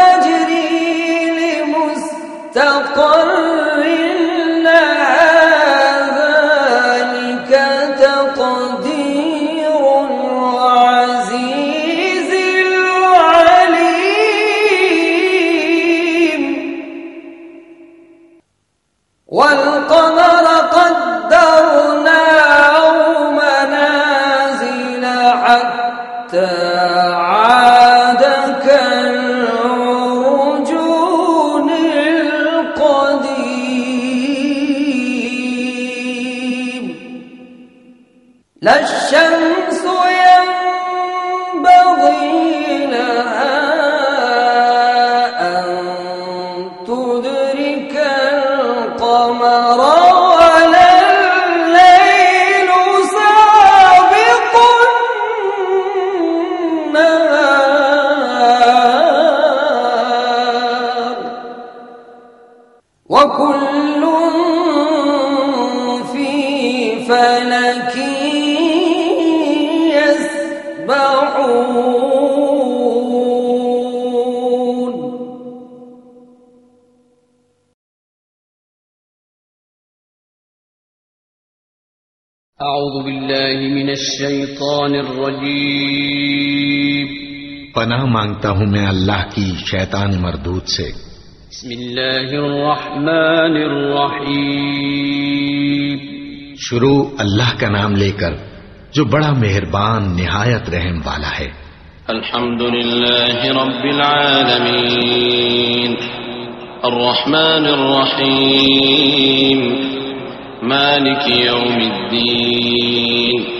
تجري لمستقر. لا الشيطان الرجيم. پناہ مانگتا ہوں میں اللہ کی شیطان مردود سے۔ بسم الله الرحمن الرحيم شروع اللہ کا نام لے کر جو بڑا مہربان نہایت رحم والا ہے۔ الحمد لله رب العالمين الرحمن الرحيم مالك يوم الدين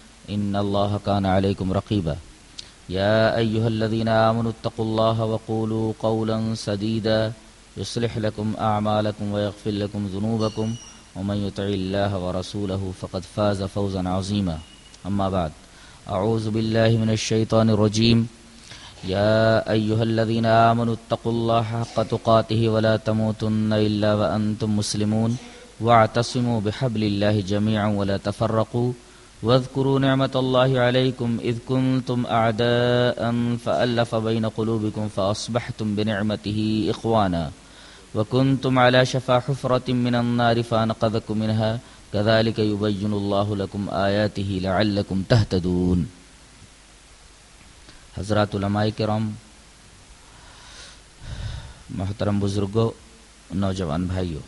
إن الله كان عليكم رقيبا. يا أيها الذين آمنوا اتقوا الله وقولوا قولا سديدا. يصلح لكم أعمالكم ويغفر لكم ذنوبكم. ومن يطع الله ورسوله فقد فاز فوزا عظيما. أما بعد أعوذ بالله من الشيطان الرجيم. يا أيها الذين آمنوا اتقوا الله حق تقاته ولا تموتن إلا وأنتم مسلمون. واعتصموا بحبل الله جميعا ولا تفرقوا. واذكروا نعمة الله عليكم إذ كنتم أعداء فألف بين قلوبكم فأصبحتم بنعمته إخوانا. وكنتم على شفا حفرة من النار فأنقذكم منها. كذلك يبين الله لكم آياته لعلكم تهتدون. حضرات علماء کرام محترم بزرگوں نوجوان بھائیوں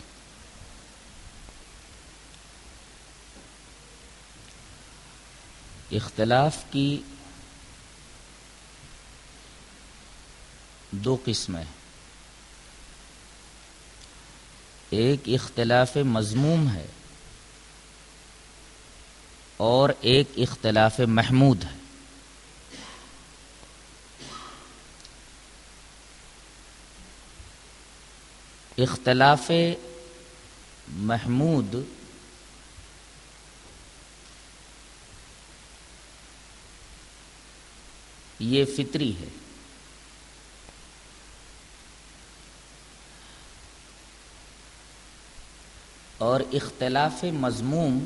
اختلاف کی دو قسمیں ایک اختلاف مضموم ہے اور ایک اختلاف محمود ہے۔ اختلاف محمود یہ فطری ہے۔ اور اختلاف مضموم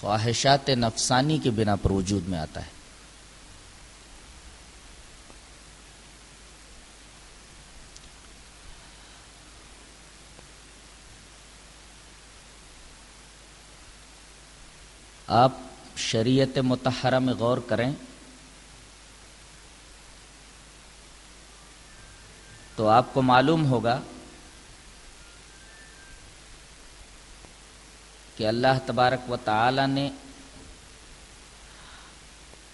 خواہشات نفسانی کے بنا پر وجود میں آتا ہے۔ آپ شریعت متحرہ میں غور کریں تو آپ کو معلوم ہوگا کہ اللہ تبارک و تعالی نے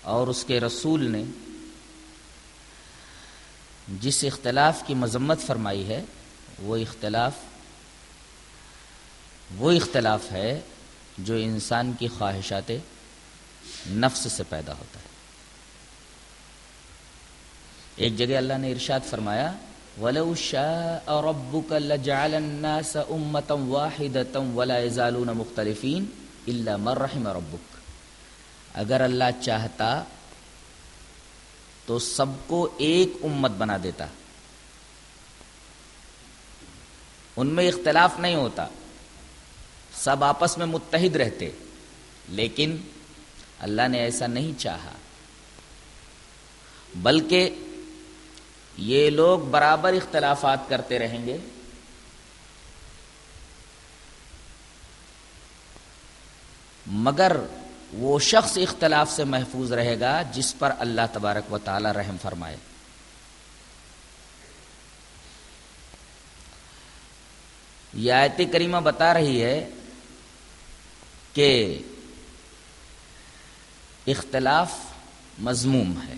اور اس کے رسول نے جس اختلاف کی مذمت فرمائی ہے، وہ اختلاف وہ اختلاف ہے جو انسان کی خواہشات نفس سے پیدا ہوتا ہے۔ ایک جگہ اللہ نے ارشاد فرمایا، وَلَوْ شَاءَ رَبُّكَ لَجَعَلَ النَّاسَ أُمَّةً وَاحِدَةً وَلَا يَزَالُونَ مُخْتَلِفِينَ إِلَّا مَنْ رَحِمَ رَبُّكَ۔ اگر اللہ چاہتا تو سب کو ایک امت بنا دیتا۔ ان میں اختلاف نہیں ہوتا۔ سب آپس میں متحد رہتے، لیکن اللہ نے ایسا نہیں چاہا۔ بلکہ یہ لوگ برابر اختلافات کرتے رہیں گے۔ مگر وہ شخص اختلاف سے محفوظ رہے گا جس پر اللہ تبارک و تعالی رحم فرمائے۔ یہ آیت کریمہ بتا رہی ہے کہ اختلاف مضموم ہے۔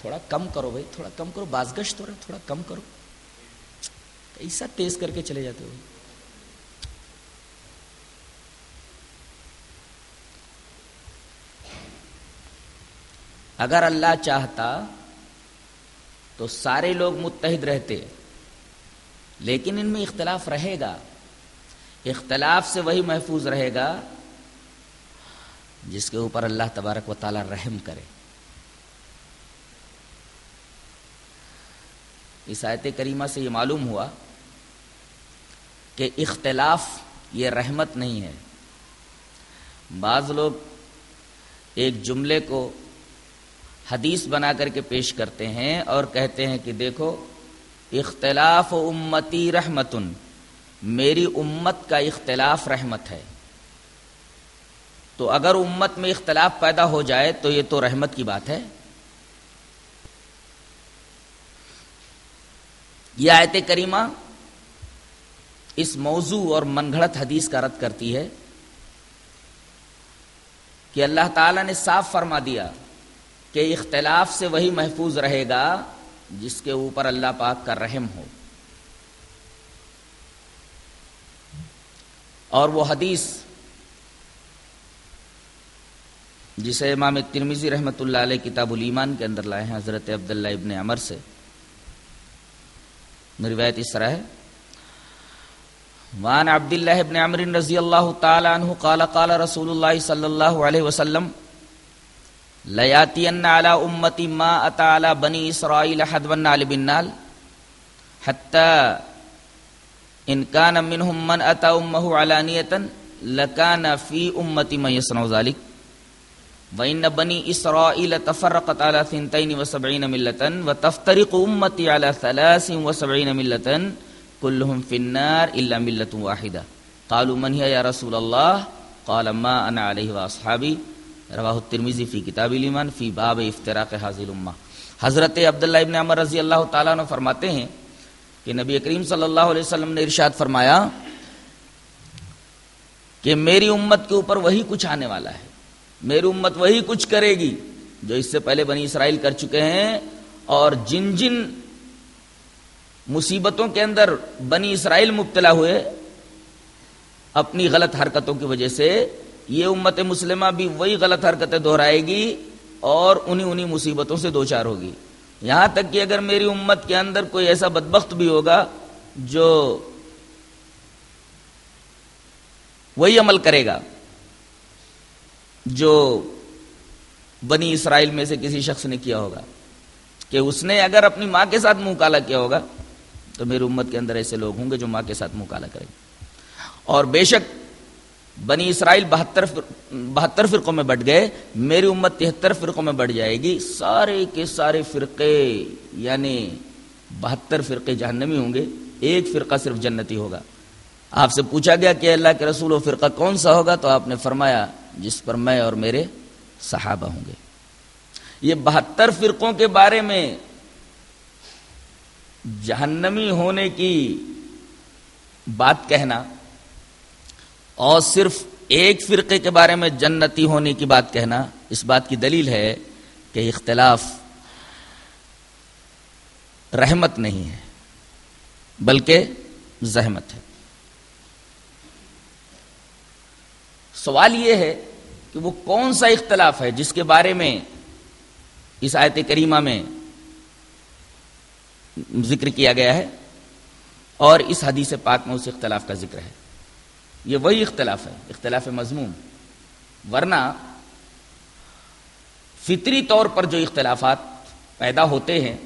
تھوڑا کم کرو بھائی، تھوڑا کم کرو، بازگشت ہو رہا تھوڑا کم کرو۔ ایسا تیز کر کے چلے جاتے ہو۔ اگر اللہ چاہتا تو سارے لوگ متحد رہتے، لیکن ان میں اختلاف رہے گا۔ اختلاف سے وہی محفوظ رہے گا جس کے اوپر اللہ تبارک و تعالی رحم کرے۔ اس آیت کریمہ سے یہ معلوم ہوا کہ اختلاف یہ رحمت نہیں ہے۔ بعض لوگ ایک جملے کو حدیث بنا کر کے پیش کرتے ہیں اور کہتے ہیں کہ دیکھو، اختلاف امتی رحمتن، میری امت کا اختلاف رحمت ہے۔ تو اگر امت میں اختلاف پیدا ہو جائے تو یہ تو رحمت کی بات ہے۔ یہ آیت کریمہ اس موضوع اور من گھڑت حدیث کا رد کرتی ہے کہ اللہ تعالی نے صاف فرما دیا کہ اختلاف سے وہی محفوظ رہے گا جس کے اوپر اللہ پاک کا رحم ہو۔ اور وہ حدیث جسے امام ترمیزی رحمۃ اللہ علیہ کتاب الایمان کے اندر لائے ہیں، حضرت عبداللہ ابن عمر سے۔ روایت اس طرح ہے۔ وان عبد الله ابن عمرو رضی اللہ تعالی عنہ قال قال رسول الله صلی اللہ علیہ وسلم لیاتین علی امتی ما اتا علی بنی اسرائیل حد والنال بالنال حتی ان کان منهم من اتا امه علانیتا لکان فی امتی من یصنع ذلك۔ وان بنی اسرائیل تفرقت على ثنتين وسبعين ملتا وتفترق امتی على ثلاث وسبعين ملتا كلهم في النار الا ملة واحدة قالوا من هي يا رسول الله قال ما انا عليه واصحابي رواه الترمذي في كتاب الايمان في باب افتراق هذه الامه حضرت عبداللہ ابن عمر رضی اللہ تعالیٰ عنہ فرماتے ہیں کہ نبی کریم صلی اللہ علیہ وسلم نے ارشاد فرمایا کہ میری امت کے اوپر وہی کچھ آنے والا ہے میری امت وہی کچھ کرے گی جو اس سے پہلے بنی اسرائیل کر چکے ہیں اور جن جن مصیبتوں کے اندر بنی اسرائیل مبتلا ہوئے، اپنی غلط حرکتوں کی وجہ سے یہ امت مسلمہ بھی وہی غلط حرکتیں دہرائے گی اور انہی انہی مصیبتوں سے دو چار ہوگی۔ یہاں تک کہ اگر میری امت کے اندر کوئی ایسا بدبخت بھی ہوگا جو وہی عمل کرے گا جو بنی اسرائیل میں سے کسی شخص نے کیا ہوگا کہ اس نے اگر اپنی ماں کے ساتھ منہ کالا کیا ہوگا تو میری امت کے اندر ایسے لوگ ہوں گے جو ماں کے ساتھ منہ کالا کریں گے اور بے شک بنی اسرائیل بہتر بہتر فرقوں میں بٹ گئے، میری امت تہتر فرقوں میں بڑھ جائے گی، سارے کے سارے فرقے یعنی بہتر فرقے جہنمی ہوں گے، ایک فرقہ صرف جنتی ہوگا۔ آپ سے پوچھا گیا کہ اللہ کے رسول و فرقہ کون سا ہوگا؟ تو آپ نے فرمایا جس پر میں اور میرے صحابہ ہوں گے۔ یہ بہتر فرقوں کے بارے میں جہنمی ہونے کی بات کہنا اور صرف ایک فرقے کے بارے میں جنتی ہونے کی بات کہنا اس بات کی دلیل ہے کہ اختلاف رحمت نہیں ہے، بلکہ زحمت ہے۔ سوال یہ ہے کہ وہ کون سا اختلاف ہے جس کے بارے میں اس آیت کریمہ میں ذکر کیا گیا ہے اور اس حدیث پاک میں اس اختلاف کا ذکر ہے؟ یہ وہی اختلاف ہے، اختلاف مضمون۔ ورنہ فطری طور پر جو اختلافات پیدا ہوتے ہیں،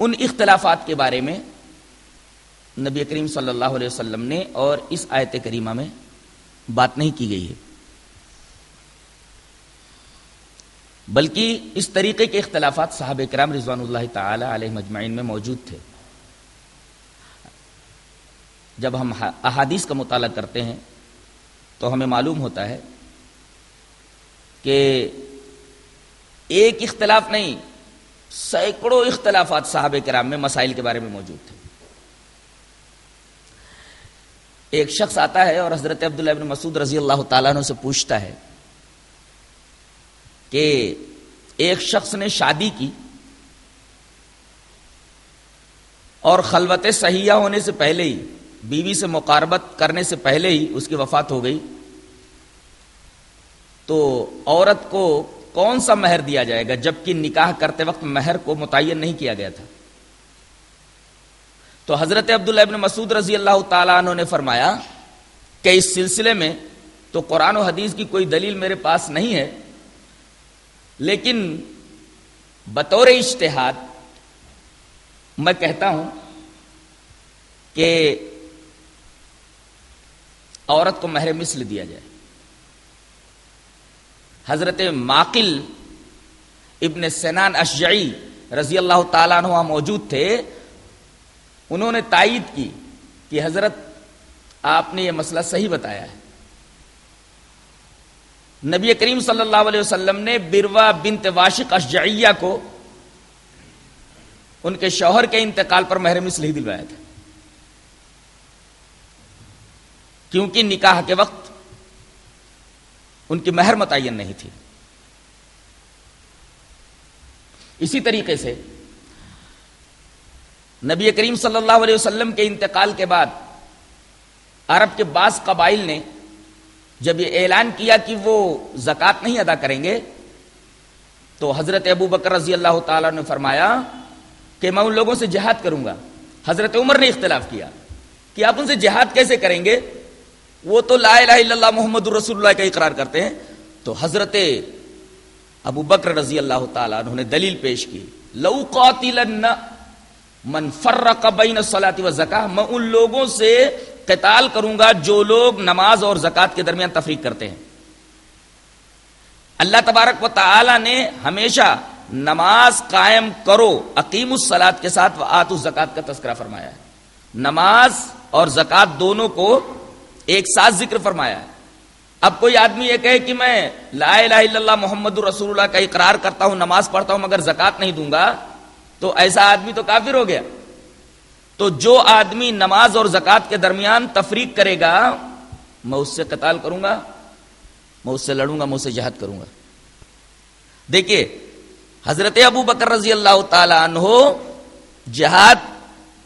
ان اختلافات کے بارے میں نبی کریم صلی اللہ علیہ وسلم نے اور اس آیت کریمہ میں بات نہیں کی گئی ہے۔ بلکہ اس طریقے کے اختلافات صاحب کرام رضوان اللہ تعالی علیہ مجمعین میں موجود تھے۔ جب ہم احادیث کا مطالعہ کرتے ہیں تو ہمیں معلوم ہوتا ہے کہ ایک اختلاف نہیں، سینکڑوں اختلافات صحابہ کرام میں مسائل کے بارے میں موجود تھے۔ ایک شخص آتا ہے اور حضرت عبداللہ ابن مسعود رضی اللہ تعالیٰ عنہ سے پوچھتا ہے کہ ایک شخص نے شادی کی اور خلوت سہیا ہونے سے پہلے ہی، بیوی سے مقاربت کرنے سے پہلے ہی اس کی وفات ہو گئی۔ تو عورت کو کون سا مہر دیا جائے گا جبکہ نکاح کرتے وقت مہر کو متعین نہیں کیا گیا تھا؟ تو حضرت عبداللہ ابن مسعود رضی اللہ تعالیٰ عنہ نے فرمایا کہ اس سلسلے میں تو قرآن و حدیث کی کوئی دلیل میرے پاس نہیں ہے، لیکن بطور اشتہاد میں کہتا ہوں کہ عورت کو مہر مثل دیا جائے۔ حضرت ماقل ابن سنان اشجعی رضی اللہ تعالیٰ عنہ موجود تھے انہوں نے تائید کی کہ حضرت آپ نے یہ مسئلہ صحیح بتایا ہے۔ نبی کریم صلی اللہ علیہ وسلم نے بروا بنت واشق اشجعیہ کو ان کے شوہر کے انتقال پر محرم اس لیے دلوایا تھا۔ کیونکہ نکاح کے وقت ان کی مہر متعین نہیں تھی۔ اسی طریقے سے نبی کریم صلی اللہ علیہ وسلم کے انتقال کے بعد عرب کے بعض قبائل نے جب یہ اعلان کیا کہ وہ زکوٰۃ نہیں ادا کریں گے، تو حضرت ابو بکر رضی اللہ تعالی نے فرمایا کہ میں ان لوگوں سے جہاد کروں گا۔ حضرت عمر نے اختلاف کیا کہ آپ ان سے جہاد کیسے کریں گے؟ وہ تو لا الہ الا اللہ محمد رسول اللہ کا اقرار کرتے ہیں۔ تو حضرت ابو بکر رضی اللہ تعالیٰ انہوں نے دلیل پیش کی۔ لو قاتلن من فرق بین الصلاۃ و میں ان لوگوں سے قتال کروں گا جو لوگ نماز اور زکات کے درمیان تفریق کرتے ہیں۔ اللہ تبارک و تعالی نے ہمیشہ نماز قائم کرو عقیم السلاد کے ساتھ آت الزکات کا تذکرہ فرمایا ہے۔ نماز اور زکات دونوں کو ایک ساتھ ذکر فرمایا ہے۔ اب کوئی آدمی یہ کہے کہ میں لا الہ الا اللہ محمد رسول اللہ کا اقرار کرتا ہوں، نماز پڑھتا ہوں مگر زکات نہیں دوں گا تو ایسا آدمی تو کافر ہو گیا۔ تو جو آدمی نماز اور زکات کے درمیان تفریق کرے گا، میں اس سے قتال کروں گا، میں اس سے لڑوں گا، میں اسے جہاد کروں گا۔ دیکھیے، حضرت ابو بکر رضی اللہ تعالی عنہ جہاد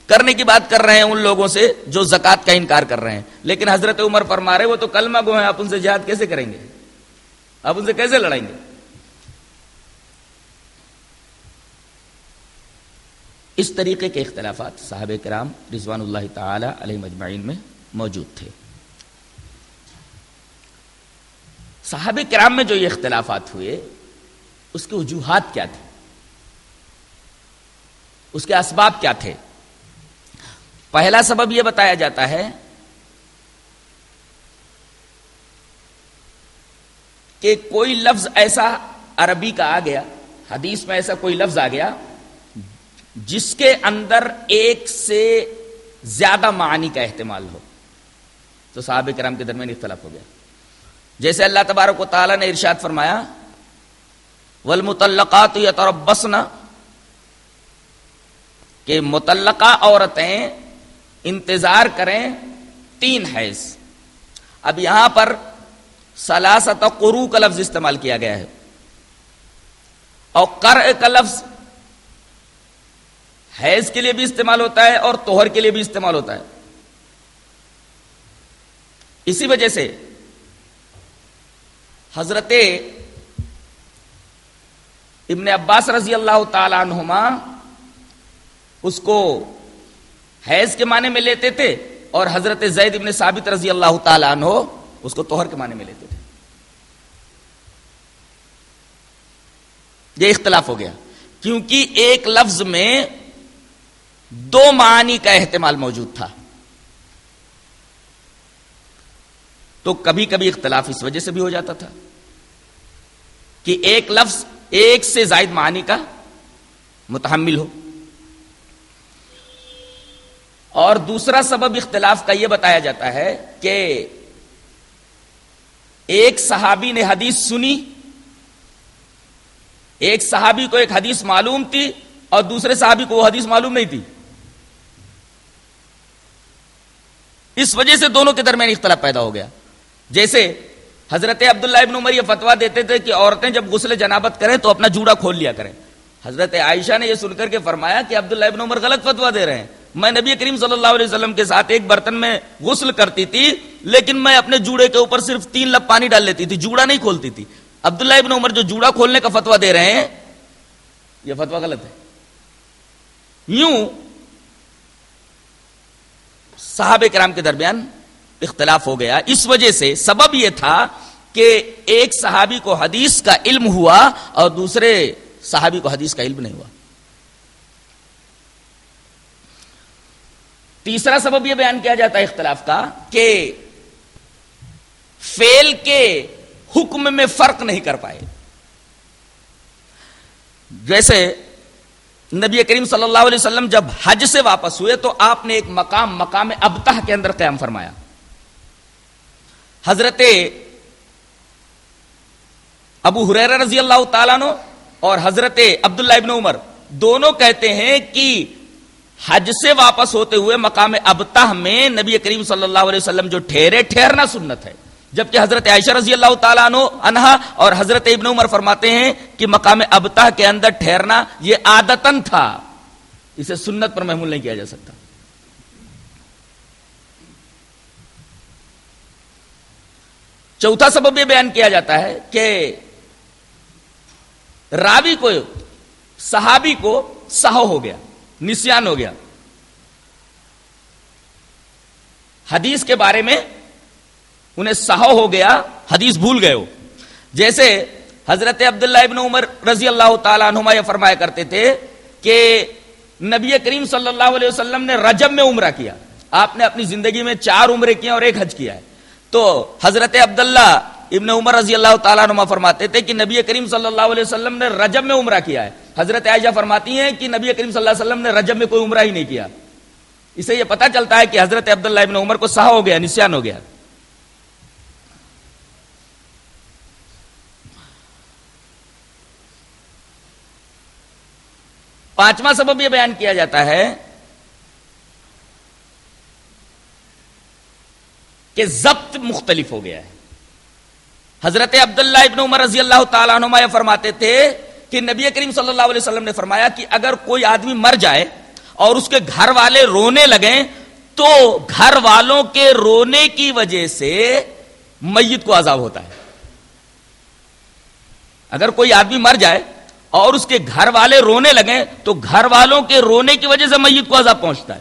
کرنے کی بات کر رہے ہیں ان لوگوں سے جو زکات کا انکار کر رہے ہیں۔ لیکن حضرت عمر پر مارے وہ تو کلمہ گو ہیں، آپ ان سے جہاد کیسے کریں گے؟ آپ ان سے کیسے لڑائیں گے؟ اس طریقے کے اختلافات صاحب کرام رضوان اللہ تعالی علیہ مجمعین میں موجود تھے۔ صحابہ کرام میں جو یہ اختلافات ہوئے، اس کے وجوہات کیا تھے؟ اس کے اسباب کیا تھے؟ پہلا سبب یہ بتایا جاتا ہے کہ کوئی لفظ ایسا عربی کا آ گیا، حدیث میں ایسا کوئی لفظ آ گیا جس کے اندر ایک سے زیادہ معنی کا احتمال ہو۔ تو صحابہ کرام کے درمیان اختلاف ہو گیا۔ جیسے اللہ تبارک و تعالیٰ نے ارشاد فرمایا، والمطلقات یتربصن کہ متعلقہ عورتیں انتظار کریں تین حیض۔ اب یہاں پر سلاست قرو کا لفظ استعمال کیا گیا ہے۔ اور کر کا لفظ حیض کے لیے بھی استعمال ہوتا ہے اور توہر کے لیے بھی استعمال ہوتا ہے۔ اسی وجہ سے حضرت ابن عباس رضی اللہ تعالی عنہما اس کو حیض کے معنی میں لیتے تھے اور حضرت زید ابن ثابت رضی اللہ تعالی عنہ اس کو توہر کے معنی میں لیتے تھے۔ یہ اختلاف ہو گیا۔ کیونکہ ایک لفظ میں دو معنی کا احتمال موجود تھا۔ تو کبھی کبھی اختلاف اس وجہ سے بھی ہو جاتا تھا کہ ایک لفظ ایک سے زائد معنی کا متحمل ہو۔ اور دوسرا سبب اختلاف کا یہ بتایا جاتا ہے کہ ایک صحابی نے حدیث سنی، ایک صحابی کو ایک حدیث معلوم تھی اور دوسرے صحابی کو وہ حدیث معلوم نہیں تھی۔ اس وجہ سے دونوں کے درمیان اختلاف پیدا ہو گیا۔ جیسے حضرت عبداللہ ابن عمر یہ فتوا دیتے تھے کہ عورتیں جب غسل جنابت کریں تو اپنا جوڑا کھول لیا کریں۔ حضرت عائشہ نے یہ سن کر کے فرمایا کہ عبداللہ ابن عمر غلط فتوا دے رہے ہیں۔ میں نبی کریم صلی اللہ علیہ وسلم کے ساتھ ایک برتن میں غسل کرتی تھی، لیکن میں اپنے جوڑے کے اوپر صرف تین لب پانی ڈال لیتی تھی، جوڑا نہیں کھولتی تھی۔ عبداللہ ابن عمر جو جوڑا کھولنے کا فتوا دے رہے ہیں، یہ فتوا غلط ہے۔ یوں صحابہ کرام کے درمیان اختلاف ہو گیا۔ اس وجہ سے سبب یہ تھا کہ ایک صحابی کو حدیث کا علم ہوا اور دوسرے صحابی کو حدیث کا علم نہیں ہوا۔ تیسرا سبب یہ بیان کیا جاتا ہے اختلاف کا کہ فیل کے حکم میں فرق نہیں کر پائے۔ جیسے نبی کریم صلی اللہ علیہ وسلم جب حج سے واپس ہوئے تو آپ نے ایک مقام مقام ابتہ کے اندر قیام فرمایا۔ حضرت ابو حریر رضی اللہ تعالیٰ نو اور حضرت عبداللہ ابن عمر دونوں کہتے ہیں کہ حج سے واپس ہوتے ہوئے مقام ابتہ میں نبی کریم صلی اللہ علیہ وسلم جو ٹھہرے، ٹھہرنا سنت ہے۔ جبکہ حضرت عائشہ رضی اللہ تعالیٰ عنہ انہا اور حضرت ابن عمر فرماتے ہیں کہ مقام ابتہ کے اندر ٹھہرنا یہ آدتن تھا۔ اسے سنت پر محمول نہیں کیا جا سکتا۔ چوتھا سبب یہ بیان کیا جاتا ہے کہ راوی کو، صحابی کو سہو ہو گیا، نسیان ہو گیا۔ حدیث کے بارے میں انہیں سہو ہو گیا، حدیث بھول گئے ہو۔ جیسے حضرت عبداللہ ابن عمر رضی اللہ تعالیٰ عنہما یہ فرمایا کرتے تھے کہ نبی کریم صلی اللہ علیہ وسلم نے رجب میں عمرہ کیا۔ آپ نے اپنی زندگی میں چار عمرے کیا اور ایک حج کیا ہے۔ تو حضرت عبداللہ ابن عمر رضی اللہ تعالیٰ نما فرماتے تھے کہ نبی کریم صلی اللہ علیہ وسلم نے رجب میں عمرہ کیا ہے۔ حضرت عائشہ فرماتی ہیں کہ نبی کریم صلی اللہ علیہ وسلم نے رجب میں کوئی عمرہ ہی نہیں کیا۔ اسے یہ پتا چلتا ہے کہ حضرت عبداللہ ابن عمر کو سہا ہو گیا نسان ہو گیا۔ پانچواں سبب یہ بیان کیا جاتا ہے کہ ضبط مختلف ہو گیا ہے۔ حضرت عبداللہ ابن عمر رضی اللہ تعالیٰ عنہ فرماتے تھے کہ نبی کریم صلی اللہ علیہ وسلم نے فرمایا کہ اگر کوئی آدمی مر جائے اور اس کے گھر والے رونے لگیں تو گھر والوں کے رونے کی وجہ سے میت کو عذاب ہوتا ہے۔ اگر کوئی آدمی مر جائے اور اس کے گھر والے رونے لگیں تو گھر والوں کے رونے کی وجہ سے میت کو عذاب پہنچتا ہے۔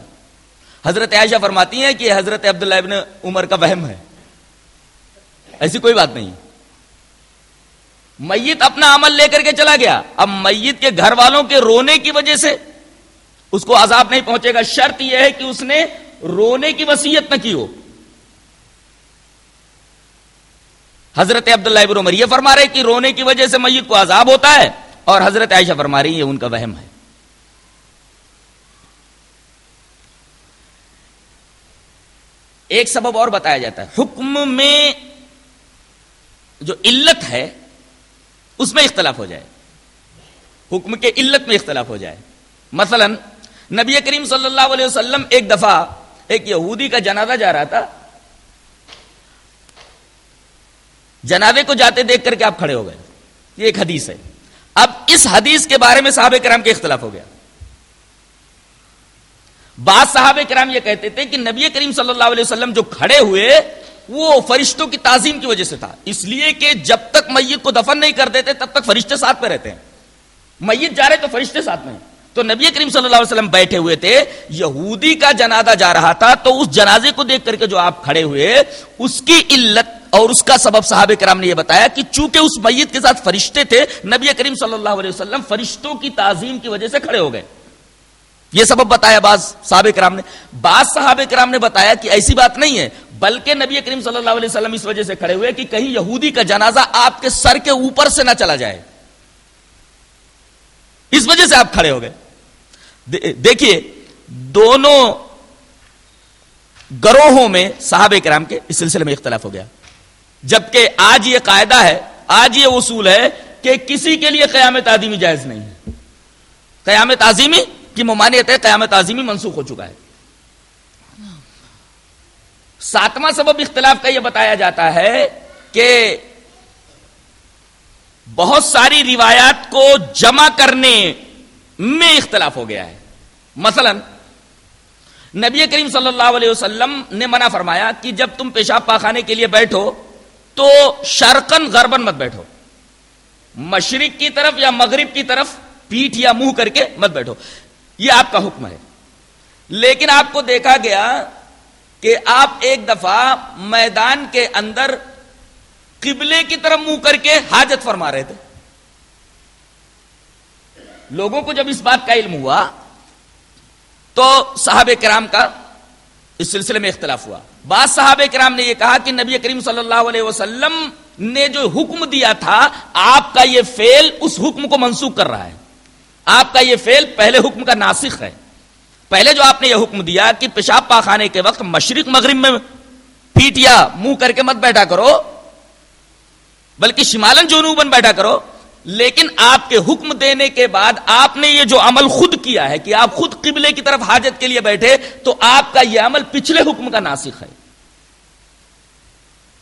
حضرت عائشہ فرماتی ہیں کہ حضرت عبداللہ ابن عمر کا وہم ہے۔ ایسی کوئی بات نہیں۔ میت اپنا عمل لے کر کے چلا گیا۔ اب میت کے گھر والوں کے رونے کی وجہ سے اس کو عذاب نہیں پہنچے گا۔ شرط یہ ہے کہ اس نے رونے کی وسیعت نہ کی ہو۔ حضرت عبداللہ ابن عمر یہ فرما رہے کہ رونے کی وجہ سے میت کو عذاب ہوتا ہے۔ اور حضرت عائشہ فرما رہی یہ ان کا وہم ہے۔ ایک سبب اور بتایا جاتا ہے۔ حکم میں جو علت ہے، اس میں اختلاف ہو جائے۔ حکم کے علت میں اختلاف ہو جائے۔ مثلا، نبی کریم صلی اللہ علیہ وسلم ایک دفعہ ایک یہودی کا جنازہ جا رہا تھا۔ جنازے کو جاتے دیکھ کر کے آپ کھڑے ہو گئے۔ یہ ایک حدیث ہے۔ اب اس حدیث کے بارے میں صحابہ کرام کے اختلاف ہو گیا۔ بعض صحابہ کرام یہ کہتے تھے کہ نبی کریم صلی اللہ علیہ وسلم جو کھڑے ہوئے، وہ فرشتوں کی تعظیم کی وجہ سے تھا۔ اس لیے کہ جب تک میت کو دفن نہیں کر دیتے، تب تک فرشتے ساتھ میں رہتے ہیں۔ میت جا رہے تو فرشتے ساتھ میں تو نبی کریم صلی اللہ علیہ وسلم بیٹھے ہوئے تھے، یہودی کا جنازہ جا رہا تھا، تو اس جنازے کو دیکھ کر کے جو آپ کھڑے ہوئے، اس کی علت اور اس کا سبب صحابہ کرام نے یہ بتایا کہ چونکہ اس میت کے ساتھ فرشتے تھے، نبی کریم صلی اللہ علیہ وسلم فرشتوں کی تعظیم کی وجہ سے کھڑے ہو گئے۔ یہ سبب بتایا بعض صحابہ کرام نے۔ بعض صحابہ کرام نے بتایا کہ ایسی بات نہیں ہے، بلکہ نبی کریم صلی اللہ علیہ وسلم اس وجہ سے کھڑے ہوئے کہ کہیں یہودی کا جنازہ آپ کے سر کے اوپر سے نہ چلا جائے۔ اس وجہ سے آپ کھڑے ہو گئے۔ دیکھیے، دونوں گروہوں میں صحابہ کرام کے اس سلسلے میں اختلاف ہو گیا۔ جبکہ آج یہ قاعدہ ہے، آج یہ اصول ہے کہ کسی کے لیے قیامت آدمی جائز نہیں۔ ہے قیامت عظیمی کی ممانعت ہے، قیامت عظیمی منسوخ ہو چکا ہے۔ ساتواں سبب اختلاف کا یہ بتایا جاتا ہے کہ بہت ساری روایات کو جمع کرنے میں اختلاف ہو گیا ہے۔ مثلا، نبی کریم صلی اللہ علیہ وسلم نے منع فرمایا کہ جب تم پیشاب پاخانے کے لیے بیٹھو تو شرکن غربن مت بیٹھو۔ مشرق کی طرف یا مغرب کی طرف پیٹ یا منہ کر کے مت بیٹھو۔ یہ آپ کا حکم ہے۔ لیکن آپ کو دیکھا گیا کہ آپ ایک دفعہ میدان کے اندر قبلے کی طرف منہ کر کے حاجت فرما رہے تھے۔ لوگوں کو جب اس بات کا علم ہوا، تو صحابہ کرام کا اس سلسلے میں اختلاف ہوا۔ بعض صحابہ کرام نے یہ کہا کہ نبی کریم صلی اللہ علیہ وسلم نے جو حکم دیا تھا، آپ کا یہ فیل اس حکم کو منسوخ کر رہا ہے۔ آپ کا یہ فیل پہلے حکم کا ناسخ ہے۔ پہلے جو آپ نے یہ حکم دیا کہ پیشاب پاخانے کے وقت مشرق مغرب میں پیٹیا منہ کر کے مت بیٹھا کرو بلکہ شمالن جنوبن بیٹھا کرو۔ لیکن آپ کے حکم دینے کے بعد آپ نے یہ جو عمل خود کیا ہے کہ آپ خود قبلے کی طرف حاجت کے لیے بیٹھے، تو آپ کا یہ عمل پچھلے حکم کا ناسخ ہے۔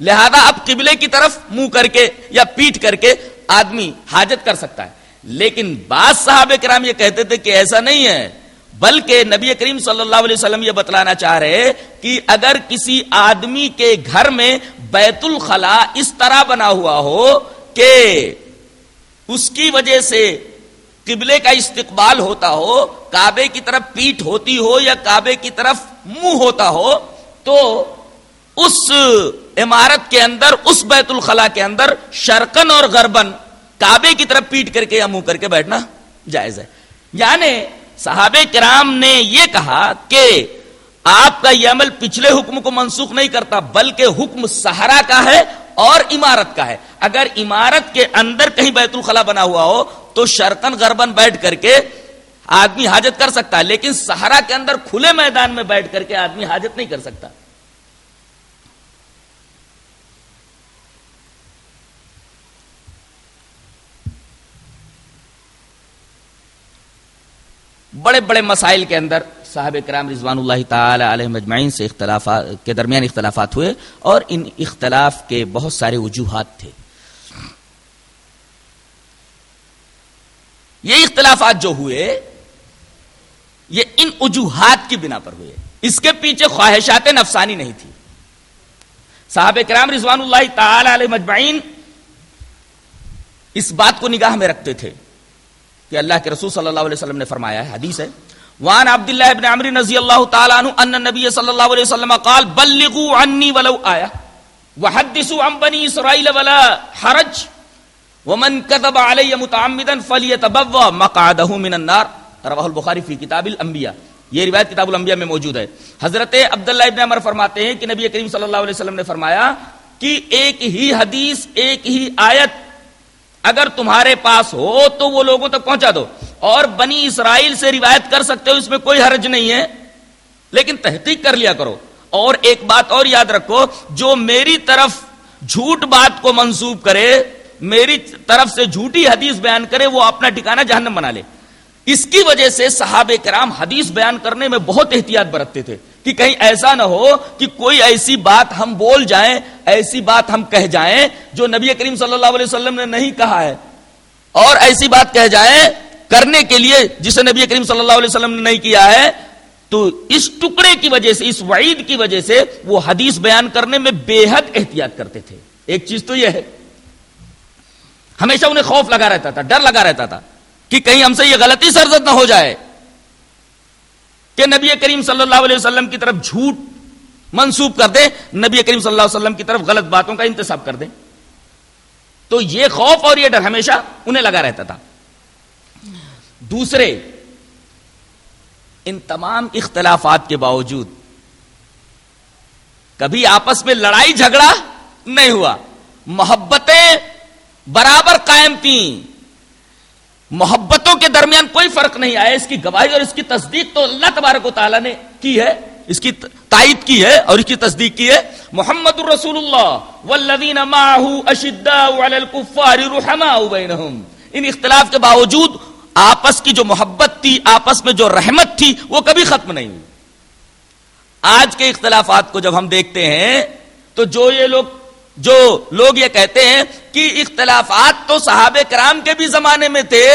لہذا اب قبلے کی طرف منہ کر کے یا پیٹ کر کے آدمی حاجت کر سکتا ہے۔ لیکن بعض صاحب کرام یہ کہتے تھے کہ ایسا نہیں ہے، بلکہ نبی کریم صلی اللہ علیہ وسلم یہ بتلانا چاہ رہے کہ اگر کسی آدمی کے گھر میں بیت الخلا اس طرح بنا ہوا ہو کہ اس کی وجہ سے قبلے کا استقبال ہوتا ہو، کعبے کی طرف پیٹ ہوتی ہو یا کعبے کی طرف منہ ہوتا ہو، تو اس عمارت کے اندر، اس بیت الخلا کے اندر شرکن اور غربن کعبے کی طرف پیٹ کر کے یا منہ کر کے بیٹھنا جائز ہے۔ یعنی صحابہ کرام نے یہ کہا کہ آپ کا یہ عمل پچھلے حکم کو منسوخ نہیں کرتا، بلکہ حکم سہارا کا ہے اور عمارت کا ہے۔ اگر عمارت کے اندر کہیں بیت الخلا بنا ہوا ہو، تو شرکن غربن بیٹھ کر کے آدمی حاجت کر سکتا ہے، لیکن سہارا کے اندر کھلے میدان میں بیٹھ کر کے آدمی حاجت نہیں کر سکتا۔ بڑے بڑے مسائل کے اندر صاحب کرام رضوان اللہ تعالی علیہ مجمعین سے اختلافات کے درمیان اختلافات ہوئے اور ان اختلاف کے بہت سارے وجوہات تھے۔ یہ اختلافات جو ہوئے، یہ ان وجوہات کی بنا پر ہوئے۔ اس کے پیچھے خواہشات نفسانی نہیں تھی۔ صاحب کرام رضوان اللہ تعالی علیہ مجمعین اس بات کو نگاہ میں رکھتے تھے کہ اللہ کے رسول صلی اللہ علیہ وسلم نے فرمایا ہے، حدیث ہے۔ وان عبد الله ابن عمرو رضی اللہ تعالی عنہ ان النبي صلی اللہ علیہ وسلم قال، بلغوا عني ولو آیہ وحدثوا عن بني اسرائيل ولا حرج، ومن كذب علي متعمدا فليتبوأ مقعده من النار. رواه البخاری فی کتاب الانبیاء یہ روایت کتاب الانبیاء میں موجود ہے۔ حضرت عبداللہ ابن عمر فرماتے ہیں کہ نبی کریم صلی اللہ علیہ وسلم نے فرمایا کہ ایک ہی حدیث، ایک ہی آیت اگر تمہارے پاس ہو تو وہ لوگوں تک پہنچا دو۔ اور بنی اسرائیل سے روایت کر سکتے ہو اس میں کوئی حرج نہیں ہے لیکن تحقیق کر لیا کرو اور ایک بات اور یاد رکھو جو میری طرف جھوٹ بات کو منسوب کرے میری طرف سے جھوٹی حدیث بیان کرے وہ اپنا ٹھکانہ جہنم بنا لے اس کی وجہ سے صحابہ کرام حدیث بیان کرنے میں بہت احتیاط برتتے تھے کہ کہیں ایسا نہ ہو کہ کوئی ایسی بات ہم بول جائیں ایسی بات ہم کہہ جائیں جو نبی کریم صلی اللہ علیہ وسلم نے نہیں کہا ہے اور ایسی بات کہہ جائیں کرنے کے لیے جسے نبی کریم صلی اللہ علیہ وسلم نے نہیں کیا ہے، تو اس ٹکڑے کی وجہ سے، اس وعید کی وجہ سے وہ حدیث بیان کرنے میں بے حد احتیاط کرتے تھے۔ ایک چیز تو یہ ہے، ہمیشہ انہیں خوف لگا رہتا تھا، ڈر لگا رہتا تھا کہ کہیں ہم سے یہ غلطی سرزد نہ ہو جائے کہ نبی کریم صلی اللہ علیہ وسلم کی طرف جھوٹ منسوب کر دیں، نبی کریم صلی اللہ علیہ وسلم کی طرف غلط باتوں کا انتصاب کر دیں۔ تو یہ خوف اور یہ ڈر ہمیشہ انہیں لگا رہتا تھا۔ دوسرے ان تمام اختلافات کے باوجود کبھی آپس میں لڑائی جھگڑا نہیں ہوا۔ محبتیں برابر قائم تھیں۔ محبتوں کے درمیان کوئی فرق نہیں آیا۔ اس کی گواہی اور اس کی تصدیق تو اللہ تبارک و تعالیٰ نے کی ہے۔ اس کی تائید کی ہے اور اس کی تصدیق کی ہے۔ محمد الرسول اللہ والذین اشداء علی الكفار رحماء بینہم۔ ان اختلاف کے باوجود آپس کی جو محبت تھی، آپس میں جو رحمت تھی، وہ کبھی ختم نہیں ہوئی۔ آج کے اختلافات کو جب ہم دیکھتے ہیں، تو جو یہ لوگ، جو لوگ یہ کہتے ہیں کہ اختلافات تو صحابہ کرام کے بھی زمانے میں تھے،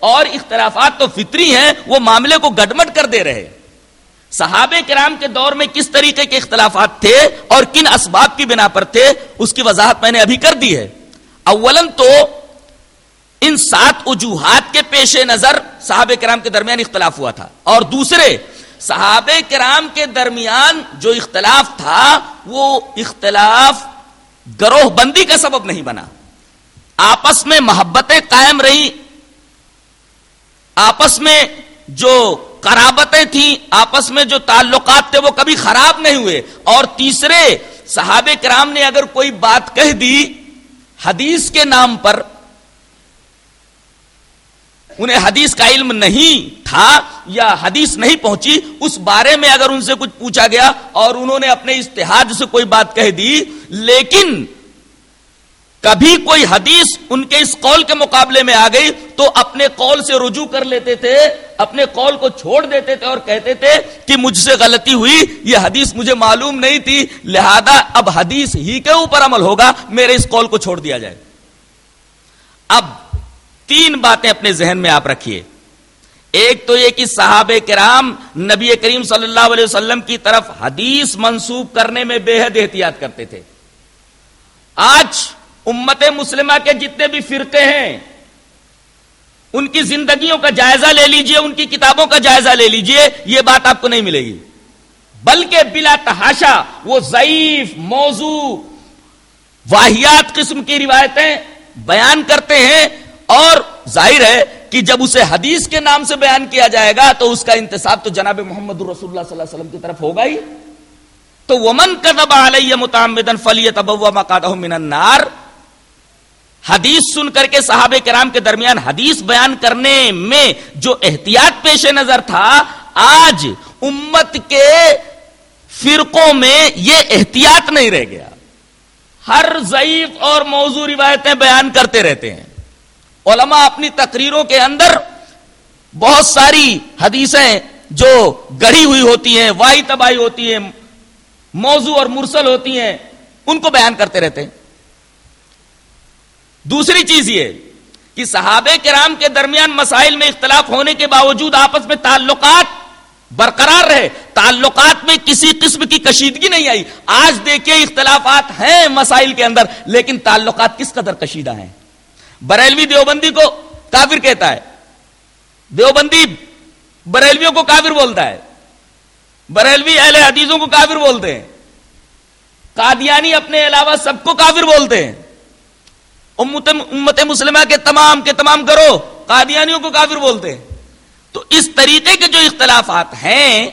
اور اختلافات تو فطری ہیں، وہ معاملے کو گڈمٹ کر دے رہے۔ صحابہ کرام کے دور میں کس طریقے کے اختلافات تھے اور کن اسباب کی بنا پر تھے، اس کی وضاحت میں نے ابھی کر دی ہے۔ اولن تو ان سات وجوہات کے پیش نظر صحابہ کرام کے درمیان اختلاف ہوا تھا۔ اور دوسرے، صحابہ کرام کے درمیان جو اختلاف تھا، وہ اختلاف گروہ بندی کا سبب نہیں بنا۔ آپس میں محبتیں قائم رہی۔ آپس میں جو قرابتیں تھیں، آپس میں جو تعلقات تھے، وہ کبھی خراب نہیں ہوئے۔ اور تیسرے، صحابہ کرام نے اگر کوئی بات کہہ دی حدیث کے نام پر انہیں حدیث کا علم نہیں تھا یا حدیث نہیں پہنچی، اس بارے میں اگر ان سے کچھ پوچھا گیا اور انہوں نے اپنے اشتہاد سے کوئی بات کہہ دی، لیکن کبھی کوئی حدیث ان کے اس قول کے مقابلے میں آ گئی تو اپنے قول سے رجوع کر لیتے تھے، اپنے قول کو چھوڑ دیتے تھے اور کہتے تھے کہ مجھ سے غلطی ہوئی، یہ حدیث مجھے معلوم نہیں تھی، لہذا اب حدیث ہی کے اوپر عمل ہوگا، میرے اس قول کو چھوڑ دیا جائے۔ اب تین باتیں اپنے ذہن میں آپ رکھیے۔ ایک تو یہ کہ صحابہ کرام نبی کریم صلی اللہ علیہ وسلم کی طرف حدیث منسوب کرنے میں بے حد احتیاط کرتے تھے۔ آج امت مسلمہ کے جتنے بھی فرقے ہیں، ان کی زندگیوں کا جائزہ لے لیجیے، ان کی کتابوں کا جائزہ لے لیجیے، یہ بات آپ کو نہیں ملے گی۔ بلکہ بلا تحاشا وہ ضعیف، موضوع واحیات قسم کی روایتیں بیان کرتے ہیں اور ظاہر ہے کہ جب اسے حدیث کے نام سے بیان کیا جائے گا تو اس کا انتصاب تو جناب محمد رسول اللہ صلی اللہ علیہ وسلم کی طرف ہوگا ہی۔ تو ومن کذب علیہ متعمدا فلیتبوا مقعده من النار۔ حدیث سن کر کے صحابہ کرام کے درمیان حدیث بیان کرنے میں جو احتیاط پیش نظر تھا، آج امت کے فرقوں میں یہ احتیاط نہیں رہ گیا۔ ہر ضعیف اور موضوع روایتیں بیان کرتے رہتے ہیں۔ علماء اپنی تقریروں کے اندر بہت ساری حدیثیں جو گڑھی ہوئی ہوتی ہیں، وائی تباہی ہوتی ہیں، موضوع اور مرسل ہوتی ہیں، ان کو بیان کرتے رہتے ہیں۔ دوسری چیز یہ کہ صحابہ کرام کے درمیان مسائل میں اختلاف ہونے کے باوجود آپس میں تعلقات برقرار رہے۔ تعلقات میں کسی قسم کی کشیدگی نہیں آئی۔ آج دیکھیے اختلافات ہیں مسائل کے اندر، لیکن تعلقات کس قدر کشیدہ ہیں؟ بریلوی دیوبندی کو کافر کہتا ہے۔ دیوبندی بریلویوں کو کافر بولتا ہے۔ بریلوی اہل حدیثوں کو کافر بولتے ہیں۔ قادیانی اپنے علاوہ سب کو کافر بولتے ہیں۔ امت امت مسلمہ کے تمام کے تمام کرو قادیانیوں کو کافر بولتے ہیں۔ تو اس طریقے کے جو اختلافات ہیں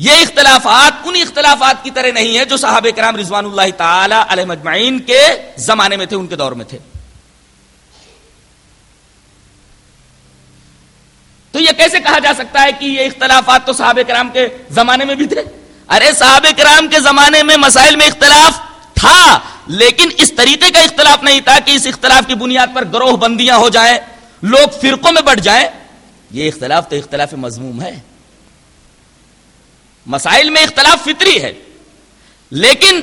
یہ اختلافات ان اختلافات کی طرح نہیں ہے جو صحابہ کرام رضوان اللہ تعالی علیہ مجمعین کے زمانے میں تھے، ان کے دور میں تھے۔ تو یہ کیسے کہا جا سکتا ہے کہ یہ اختلافات تو صحابہ کرام کے زمانے میں بھی تھے؟ ارے، صحابہ کرام کے زمانے میں مسائل میں اختلاف تھا، لیکن اس طریقے کا اختلاف نہیں تھا کہ اس اختلاف کی بنیاد پر گروہ بندیاں ہو جائیں، لوگ فرقوں میں بڑھ جائیں۔ یہ اختلاف تو اختلاف مضموم ہے۔ مسائل میں اختلاف فطری ہے۔ لیکن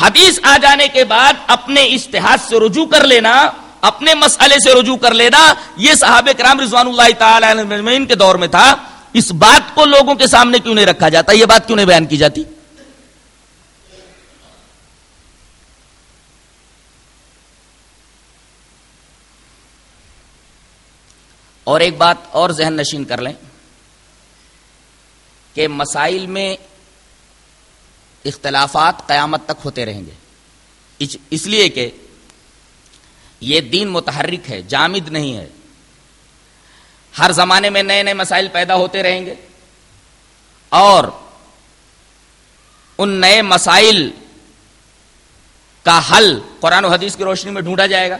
حدیث آ جانے کے بعد اپنے اشتہاد سے رجوع کر لینا، اپنے مسئلے سے رجوع کر لینا، یہ صحابہ کرام رضوان اللہ تعالی کے دور میں تھا۔ اس بات کو لوگوں کے سامنے کیوں نہیں رکھا جاتا؟ یہ بات کیوں نہیں بیان کی جاتی؟ اور ایک بات اور ذہن نشین کر لیں۔ کہ مسائل میں اختلافات قیامت تک ہوتے رہیں گے۔ اس لیے کہ یہ دین متحرک ہے، جامد نہیں ہے۔ ہر زمانے میں نئے نئے مسائل پیدا ہوتے رہیں گے۔ اور ان نئے مسائل کا حل قرآن و حدیث کی روشنی میں ڈھونڈا جائے گا۔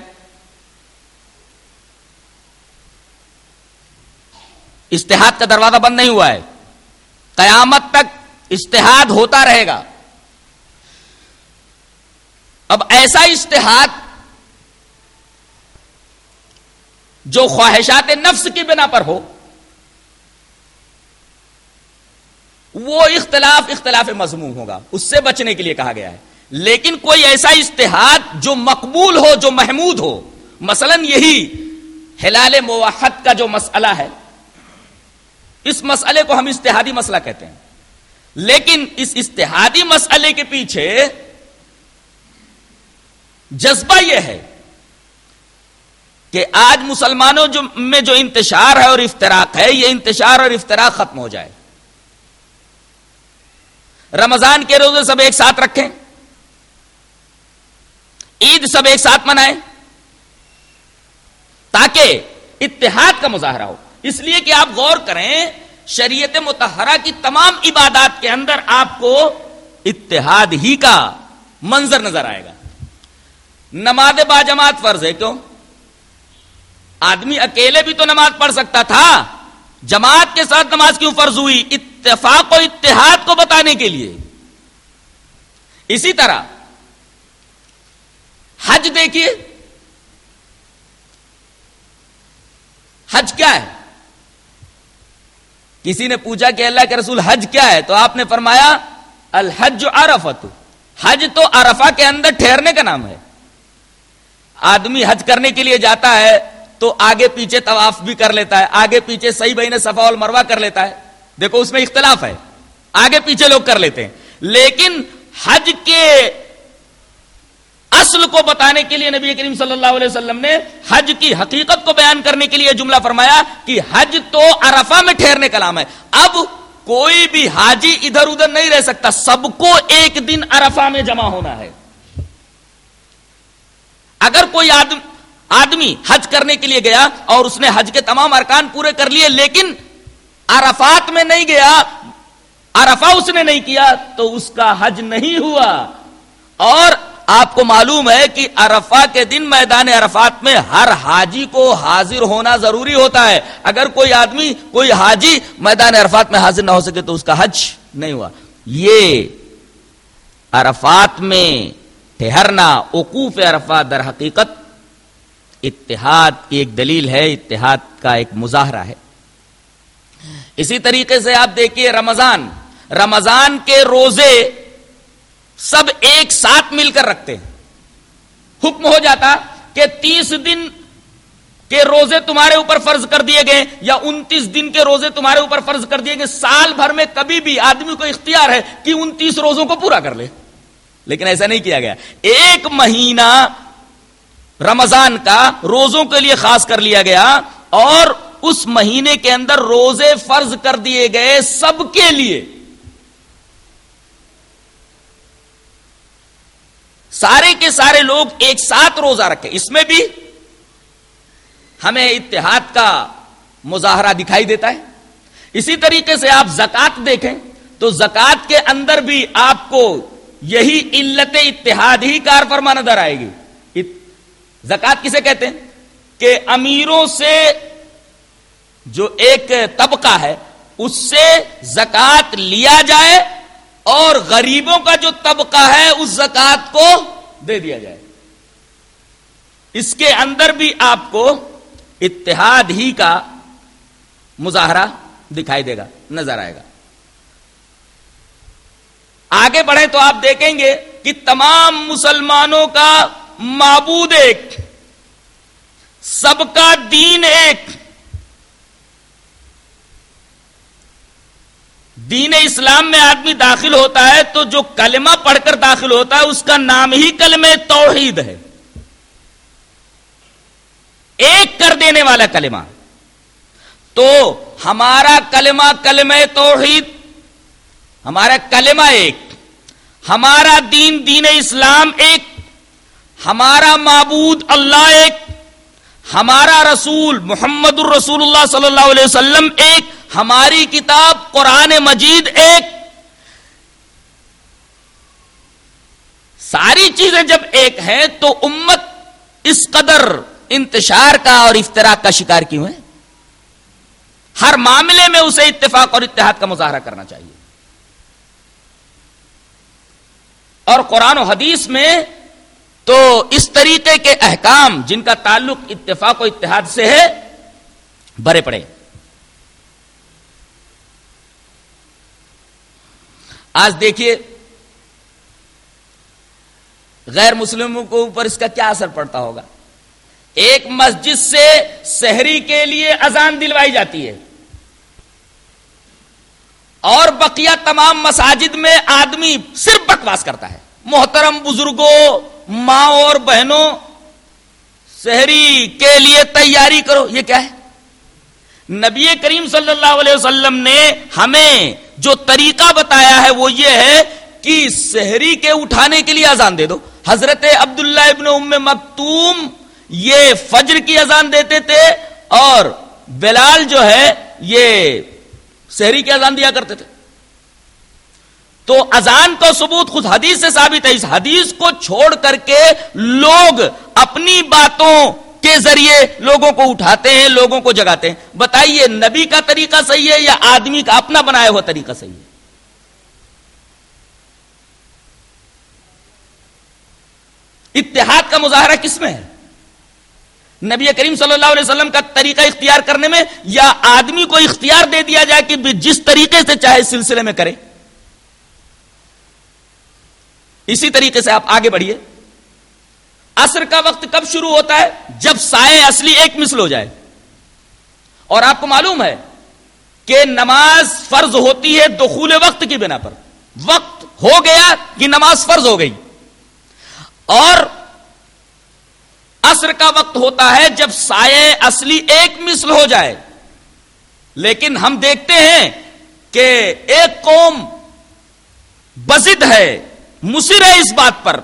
اشتہاد کا دروازہ بند نہیں ہوا ہے۔ قیامت تک اشتہاد ہوتا رہے گا۔ اب ایسا اشتہاد جو خواہشات نفس کی بنا پر ہو، وہ اختلاف اختلاف مضمون ہوگا۔ اس سے بچنے کے لیے کہا گیا ہے۔ لیکن کوئی ایسا اشتہاد جو مقبول ہو، جو محمود ہو، مثلا یہی ہلال موحد کا جو مسئلہ ہے اس مسئلے کو ہم اشتہادی مسئلہ کہتے ہیں۔ لیکن اس اشتہادی مسئلے کے پیچھے جذبہ یہ ہے کہ آج مسلمانوں جو میں جو انتشار ہے اور افطراک ہے، یہ انتشار اور افطراک ختم ہو جائے۔ رمضان کے روزے سب ایک ساتھ رکھیں۔ عید سب ایک ساتھ منائیں۔ تاکہ اتحاد کا مظاہرہ ہو۔ اس لیے کہ آپ غور کریں، شریعت متحرہ کی تمام عبادات کے اندر آپ کو اتحاد ہی کا منظر نظر آئے گا۔ نماز باجماعت فرض ہے کیوں؟ آدمی اکیلے بھی تو نماز پڑھ سکتا تھا، جماعت کے ساتھ نماز کیوں فرض ہوئی؟ اتفاق و اتحاد کو بتانے کے لیے۔ اسی طرح، حج دیکھیے۔ حج کیا ہے؟ کسی نے پوچھا کہ اللہ کے رسول حج کیا ہے تو آپ نے فرمایا، الحج عرفت۔ حج تو عرفہ کے اندر ٹھہرنے کا نام ہے۔ آدمی حج کرنے کے لیے جاتا ہے تو آگے پیچھے طواف بھی کر لیتا ہے، آگے پیچھے صحیح بہین صفا المروا کر لیتا ہے۔ دیکھو، اس میں اختلاف ہے۔ آگے پیچھے لوگ کر لیتے ہیں۔ لیکن حج کے اصل کو بتانے کے لیے نبی کریم صلی اللہ علیہ وسلم نے حج کی حقیقت کو بیان کرنے کے لیے جملہ فرمایا کہ حج تو عرفہ میں ٹھہرنے کا نام ہے۔ اب کوئی بھی حاجی ادھر ادھر نہیں رہ سکتا، سب کو ایک دن عرفہ میں جمع ہونا ہے۔ اگر کوئی آدمی آدمی حج کرنے کے لیے گیا اور اس نے حج کے تمام ارکان پورے کر لیے، لیکن عرفات میں نہیں گیا، عرفہ اس نے نہیں کیا، تو اس کا حج نہیں ہوا۔ اور آپ کو معلوم ہے کہ عرفہ کے دن میدان عرفات میں ہر حاجی کو حاضر ہونا ضروری ہوتا ہے۔ اگر کوئی آدمی، کوئی حاجی میدان عرفات میں حاضر نہ ہو سکے تو اس کا حج نہیں ہوا۔ یہ عرفات میں ٹھہرنا وقوف عرفات در حقیقت اتحاد کی ایک دلیل ہے، اتحاد کا ایک مظاہرہ ہے۔ اسی طریقے سے آپ دیکھیے رمضان۔ رمضان کے روزے سب ایک ساتھ مل کر رکھتے ہیں۔ حکم ہو جاتا کہ تیس دن کے روزے تمہارے اوپر فرض کر دیے گئے یا انتیس دن کے روزے تمہارے اوپر فرض کر دیے گئے۔ سال بھر میں کبھی بھی آدمی کو اختیار ہے کہ انتیس روزوں کو پورا کر لے۔ لیکن ایسا نہیں کیا گیا۔ ایک مہینہ رمضان کا روزوں کے لیے خاص کر لیا گیا اور اس مہینے کے اندر روزے فرض کر دیے گئے سب کے لیے۔ سارے کے سارے لوگ ایک ساتھ روزہ رکھے اس میں بھی ہمیں اتحاد کا مظاہرہ دکھائی دیتا ہے۔ اسی طریقے سے آپ زکات دیکھیں تو زکات کے اندر بھی آپ کو یہی علت اتحاد ہی کار فرما نظر آئے گی۔ زکات کسے کہتے ہیں؟ کہ امیروں سے جو ایک طبقہ ہے، اس سے زکات لیا جائے اور غریبوں کا جو طبقہ ہے اس زکات کو دے دیا جائے۔ اس کے اندر بھی آپ کو اتحاد ہی کا مظاہرہ دکھائی دے گا، نظر آئے گا۔ آگے بڑھے تو آپ دیکھیں گے کہ تمام مسلمانوں کا معبود ایک، سب کا دین ایک۔ دین اسلام میں آدمی داخل ہوتا ہے تو جو کلمہ پڑھ کر داخل ہوتا ہے اس کا نام ہی کلمہ توحید ہے۔ ایک کر دینے والا کلمہ۔ تو ہمارا کلمہ کلمہ توحید، ہمارا کلمہ ایک، ہمارا دین دین اسلام ایک، ہمارا معبود اللہ ایک، ہمارا رسول محمد الرسول اللہ صلی اللہ علیہ وسلم ایک ہماری کتاب قرآن مجید ایک ساری چیزیں جب ایک ہیں تو امت اس قدر انتشار کا اور افطراک کا شکار کیوں ہے؟ ہر معاملے میں اسے اتفاق اور اتحاد کا مظاہرہ کرنا چاہیے۔ اور قرآن و حدیث میں تو اس طریقے کے احکام جن کا تعلق اتفاق و اتحاد سے ہے، بڑے پڑے۔ آج دیکھیے، غیر مسلموں کو اوپر اس کا کیا اثر پڑتا ہوگا؟ ایک مسجد سے شہری کے لیے اذان دلوائی جاتی ہے۔ اور بقیہ تمام مساجد میں آدمی صرف بکواس کرتا ہے۔ محترم بزرگوں، ماں اور بہنوں، شہری کے لیے تیاری کرو، یہ کیا ہے؟ نبی کریم صلی اللہ علیہ وسلم نے ہمیں جو طریقہ بتایا ہے وہ یہ ہے کہ شہری کے اٹھانے کے لیے اذان دے دو۔ حضرت عبداللہ ابن ام مکتوم یہ فجر کی اذان دیتے تھے اور بلال جو ہے یہ شہری کی اذان دیا کرتے تھے۔ تو اذان کا ثبوت خود حدیث سے ثابت ہے۔ اس حدیث کو چھوڑ کر کے لوگ اپنی باتوں کے ذریعے لوگوں کو اٹھاتے ہیں، لوگوں کو جگاتے ہیں۔ بتائیے، نبی کا طریقہ صحیح ہے یا آدمی کا اپنا بنایا ہوا طریقہ صحیح ہے؟ اتحاد کا مظاہرہ کس میں ہے؟ نبی کریم صلی اللہ علیہ وسلم کا طریقہ اختیار کرنے میں یا آدمی کو اختیار دے دیا جائے کہ جس طریقے سے چاہے سلسلے میں کرے؟ اسی طریقے سے آپ آگے بڑھیے۔ اثر کا وقت کب شروع ہوتا ہے؟ جب سائے اصلی ایک مثل ہو جائے۔ اور آپ کو معلوم ہے کہ نماز فرض ہوتی ہے دخول وقت کی بنا پر۔ وقت ہو گیا کہ نماز فرض ہو گئی۔ اور اثر کا وقت ہوتا ہے جب سائے اصلی ایک مثل ہو جائے۔ لیکن ہم دیکھتے ہیں کہ ایک قوم بزد ہے، مصر ہے اس بات پر۔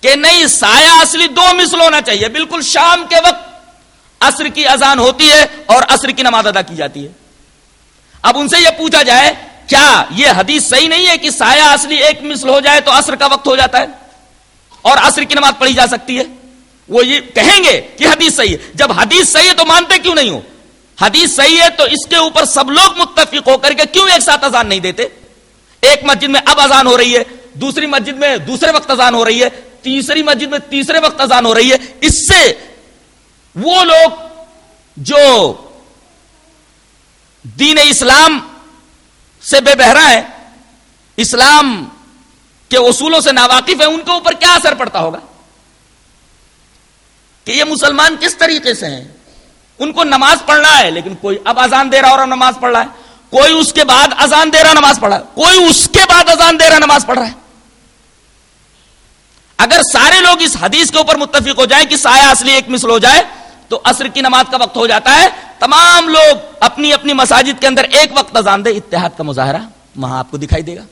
کہ نہیں، سایہ اصلی دو مثل ہونا چاہیے۔ بالکل شام کے وقت عصر کی اذان ہوتی ہے اور عصر کی نماز ادا کی جاتی ہے۔ اب ان سے یہ پوچھا جائے، کیا یہ حدیث صحیح نہیں ہے کہ سایہ اصلی ایک مثل ہو جائے تو عصر کا وقت ہو جاتا ہے اور عصر کی نماز پڑھی جا سکتی ہے؟ وہ یہ کہیں گے کہ حدیث صحیح ہے۔ جب حدیث صحیح ہے تو مانتے کیوں نہیں ہو؟ حدیث صحیح ہے تو اس کے اوپر سب لوگ متفق ہو کر کے کیوں ایک ساتھ اذان نہیں دیتے؟ ایک مسجد میں اب اذان ہو رہی ہے، دوسری مسجد میں دوسرے وقت اذان ہو رہی ہے تیسری مسجد میں تیسرے وقت اذان ہو رہی ہے۔ اس سے وہ لوگ جو دین اسلام سے بے بہرا ہے، اسلام کے اصولوں سے ناواقف ہے ان کے اوپر کیا اثر پڑتا ہوگا؟ کہ یہ مسلمان کس طریقے سے ہیں؟ ان کو نماز پڑھنا ہے، لیکن کوئی اب اذان دے رہا اور نماز پڑھ رہا ہے۔ کوئی اس کے بعد اذان دے رہا، نماز پڑھ رہا ہے۔ کوئی اس کے بعد اذان دے رہا، نماز پڑھ رہا ہے۔ اگر سارے لوگ اس حدیث کے اوپر متفق ہو جائیں کہ سایہ اصلی ایک مثل ہو جائے، تو عصر کی نماز کا وقت ہو جاتا ہے۔ تمام لوگ اپنی اپنی مساجد کے اندر ایک وقت اذان دے، اتحاد کا مظاہرہ وہاں آپ کو دکھائی دے گا۔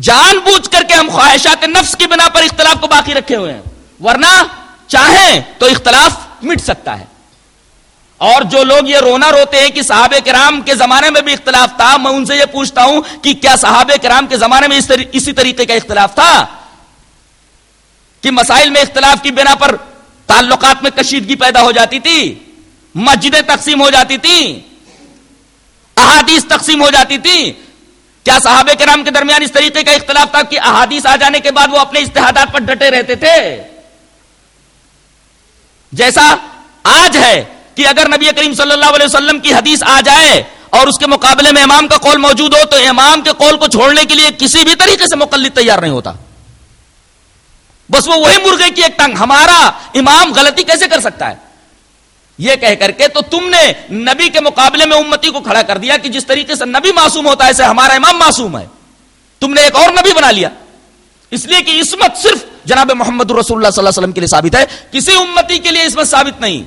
جان بوجھ کر کے ہم خواہشات نفس کی بنا پر اختلاف کو باقی رکھے ہوئے ہیں۔ ورنہ چاہیں تو اختلاف مٹ سکتا ہے۔ اور جو لوگ یہ رونا روتے ہیں کہ صحابہ کرام کے زمانے میں بھی اختلاف تھا، میں ان سے یہ پوچھتا ہوں کہ کیا صحابہ کرام کے زمانے میں اسی طریقے کا اختلاف تھا؟ کہ مسائل میں اختلاف کی بنا پر تعلقات میں کشیدگی پیدا ہو جاتی تھی، مسجدیں تقسیم ہو جاتی تھی احادیث تقسیم ہو جاتی تھی کیا صحابہ کرام کے درمیان اس طریقے کا اختلاف تھا کہ احادیث آ جانے کے بعد وہ اپنے اشتہادات پر ڈٹے رہتے تھے؟ جیسا آج ہے کہ اگر نبی کریم صلی اللہ علیہ وسلم کی حدیث آ جائے اور اس کے مقابلے میں امام کا قول موجود ہو، تو امام کے قول کو چھوڑنے کے لیے کسی بھی طریقے سے مقلد تیار نہیں ہوتا۔ بس وہ وہی مرغے کی ایک ٹنگ، ہمارا امام غلطی کیسے کر سکتا ہے؟ یہ کہہ کر کے تو تم نے نبی کے مقابلے میں امتی کو کھڑا کر دیا کہ جس طریقے سے نبی معصوم ہوتا ہے ایسے ہمارا امام معصوم ہے۔ تم نے ایک اور نبی بنا لیا۔ اس لیے کہ عصمت صرف جناب محمد رسول اللہ صلی اللہ علیہ وسلم کے لیے ثابت ہے۔ کسی امتی کے لیے عصمت ثابت نہیں۔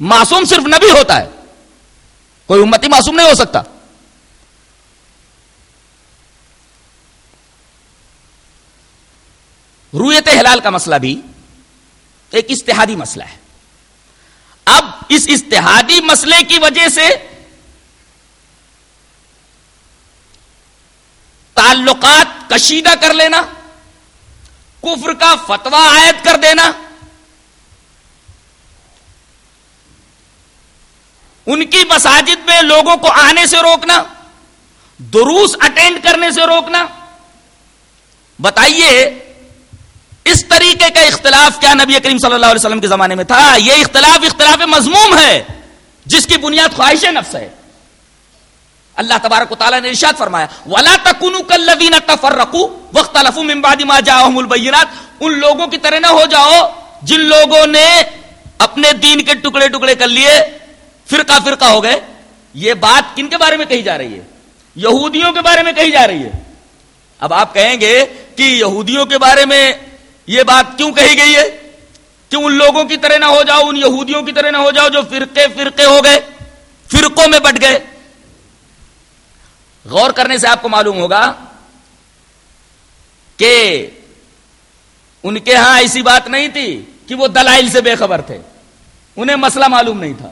معصوم صرف نبی ہوتا ہے۔ کوئی امتی معصوم نہیں ہو سکتا۔ رویت ہلال کا مسئلہ بھی ایک استحادی مسئلہ ہے۔ اب اس استحادی مسئلے کی وجہ سے تعلقات کشیدہ کر لینا، کفر کا فتوا عائد کر دینا، ان کی مساجد میں لوگوں کو آنے سے روکنا، دروس اٹینڈ کرنے سے روکنا۔ بتائیے اس طریقے کا اختلاف کیا نبی کریم صلی اللہ علیہ وسلم کے زمانے میں تھا؟ یہ اختلاف اختلاف مضموم ہے، جس کی بنیاد خواہش نفس ہے۔ اللہ تبارک و تعالیٰ نے ارشاد فرمایا، ولا تفرقوا واختلفوا من بعد ما جاءهم البينات۔ ان لوگوں کی طرح نہ ہو جاؤ جن لوگوں نے اپنے دین کے ٹکڑے ٹکڑے کر لیے، فرقہ فرقہ ہو گئے۔ یہ بات کن کے بارے میں کہی جا رہی ہے؟ یہودیوں کے بارے میں کہی جا رہی ہے۔ اب آپ کہیں گے کہ یہودیوں کے بارے میں یہ بات کیوں کہی گئی ہے کہ ان لوگوں کی طرح نہ ہو جاؤ، ان یہودیوں کی طرح نہ ہو جاؤ جو فرقے فرقے ہو گئے، فرقوں میں بٹ گئے۔ غور کرنے سے آپ کو معلوم ہوگا کہ ان کے ہاں ایسی بات نہیں تھی کہ وہ دلائل سے بے خبر تھے۔ انہیں مسئلہ معلوم نہیں تھا۔